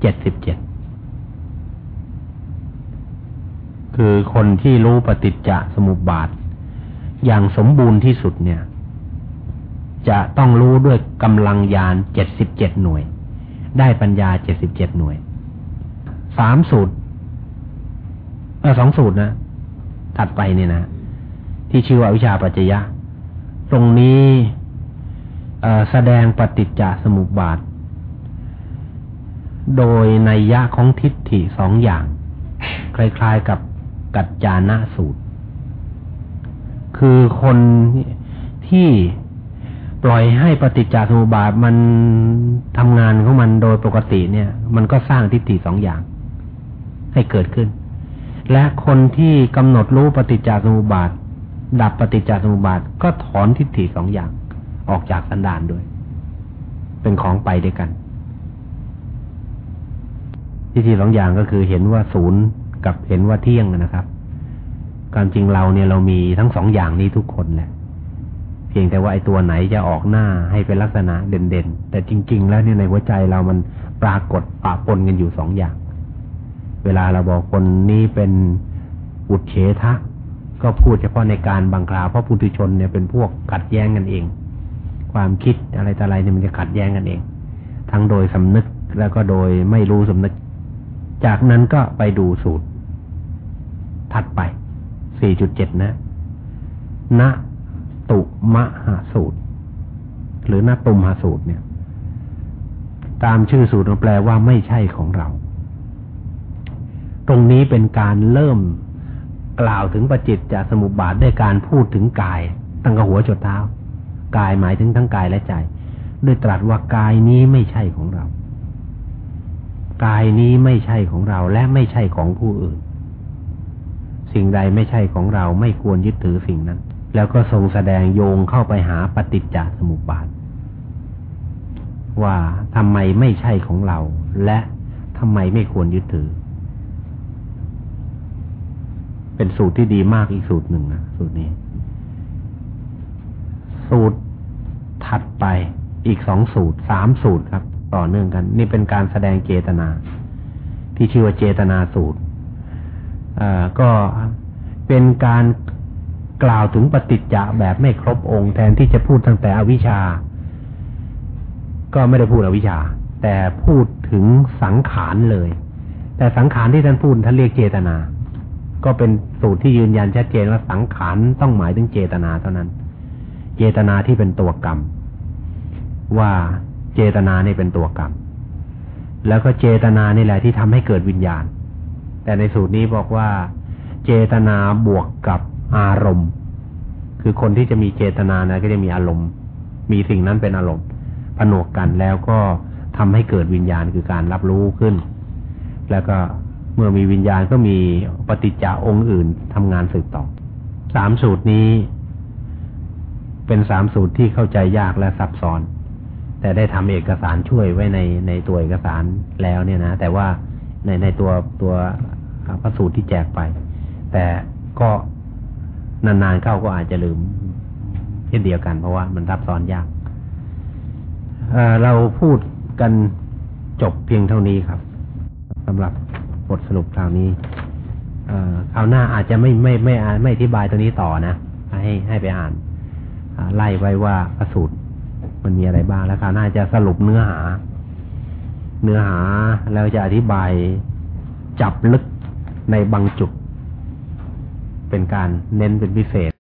เจ็ดสิบเจ็ดคือคนที่รู้ปฏิจจสมุปบาท อย่างสมบูรณ์ที่สุดเนี่ย จะต้องรู้ด้วยกำลังยานเจ็ดสิบเจ็ดหน่วย ได้ปัญญาเจ็ดสิบเจ็ดหน่วย สามสูตรเออสองสูตรนะถัดไปเนี่ยนะ ที่ชื่อว่าวิชาปัจจยะ ตรงนี้แสดงปฏิจจสมุปบาท โดยในยะของทิฏฐิสองอย่าง คล้ายๆกับกัจจานะสูตร คือคนที่ปล่อยให้ปฏิจจสมุปบาทมันทำงานของมันโดยปกติเนี่ย มันก็สร้างทิฏฐิสองอย่าง ให้เกิดขึ้น และคนที่กำหนดรู้ปฏิจจสมุปบาท ดับปฏิจจสมุปบาทก็ถอนทิฏฐิสองอย่าง ออกจากสันดานด้วย เป็นของไปด้วยกันที่ที่สองอย่างก็คือเห็นว่าศูนย์กับเห็นว่าเที่ยงนะครับ ความจริงเราเนี่ยเรามีทั้งสองอย่างนี้ทุกคนแหละเพียงแต่ว่าไอ้ตัวไหนจะออกหน้าให้เป็นลักษณะเด่นๆ แต่จริง ๆ แล้วเนี่ยในหัวใจเรามันปรากฏปะปนกันอยู่สองอย่าง เวลาเราบอกคนนี้เป็นอุดเฉทะก็พูดเฉพาะในการบางคราเพราะปุถุชนเนี่ยเป็นพวกขัดแย้งกันเอง ความคิดอะไรต่ออะไรเนี่ยมันจะขัดแย้งกันเอง ทั้งโดยสำนึกแล้วก็โดยไม่รู้สำนึก จากนั้นก็ไปดูสูตร ถัดไป 4.7 นะณตุมหาสูตร หรือณตุมหาสูตรเนี่ย ตามชื่อสูตรมันแปลว่าไม่ใช่ของเรา ตรงนี้เป็นการเริ่มกล่าวถึงประจิตจากสมุปบาทด้วยการพูดถึงกาย ตั้งกระหัวจดเท้า กายหมายถึงทั้งกายและใจด้วยตรัสว่ากายนี้ไม่ใช่ของเรา กายนี้ไม่ใช่ของเราและไม่ใช่ของผู้อื่น สิ่งใดไม่ใช่ของเราไม่ควรยึดถือสิ่งนั้น แล้วก็ทรงแสดงโยงเข้าไปหาปฏิจจสมุปบาท ว่าทำไมไม่ใช่ของเรา และทำไมไม่ควรยึดถือ เป็นสูตรที่ดีมากอีกสูตรหนึ่งนะสูตรนี้ สูตรถัดไปอีกสองสูตรสามสูตรครับ ต่อเนื่องกัน นี่เป็นการแสดงเจตนา ที่ชื่อว่าเจตนาสูตร ก็เป็นการกล่าวถึงปฏิจจะแบบไม่ครบองค์ แทนที่จะพูดตั้งแต่อวิชชา ก็ไม่ได้พูดอวิชชา แต่พูดถึงสังขารเลย แต่สังขารที่ท่านพูดท่านเรียกเจตนา ก็เป็นสูตรที่ยืนยันชัดเจนว่าสังขารต้องหมายถึงเจตนาเท่านั้น เจตนาที่เป็นตัวกรรม ว่าเจตนาเนี่เป็นตัวกรรม แล้วก็เจตนานี่แหละที่ทำให้เกิดวิญญาณ แต่ในสูตรนี้บอกว่า เจตนาบวกกับอารมณ์ คือคนที่จะมีเจตนานะก็จะมีอารมณ์ มีสิ่งนั้นเป็นอารมณ์ผนวกกันแล้วก็ทำให้เกิดวิญญาณคือการรับรู้ขึ้น แล้วก็เมื่อมีวิญญาณก็มีปฏิจจาองค์อื่นทำงานสืบต่อสามสูตรนี้ เป็นสามสูตรที่เข้าใจยากและซับซ้อน แต่ได้ทำเอกสารช่วยไว้ในในตัวเอกสารแล้วเนี่ยนะแต่ว่าในในตัวตัว พระสูตรที่แจกไป แต่ก็นานๆเข้าก็อาจจะลืม เช่นเดียวกันเพราะว่ามันซับซ้อนยากเเราพูดกันจบเพียงเท่านี้ครับสำหรับบทสรุปคราวนี้คราวหน้าอาจจะไม่ไม่ไม่ไม่อธิบายตัวนี้ต่อนะ ให้ให้ไปอ่านไล่ไว้ว่าพระสูตรมันมีอะไรบ้างแล้วคราวหน้าจะสรุปเนื้อหา เนื้อหาแล้วจะอธิบายจับลึก ในบางจุด เป็นการเน้นเป็นพิเศษ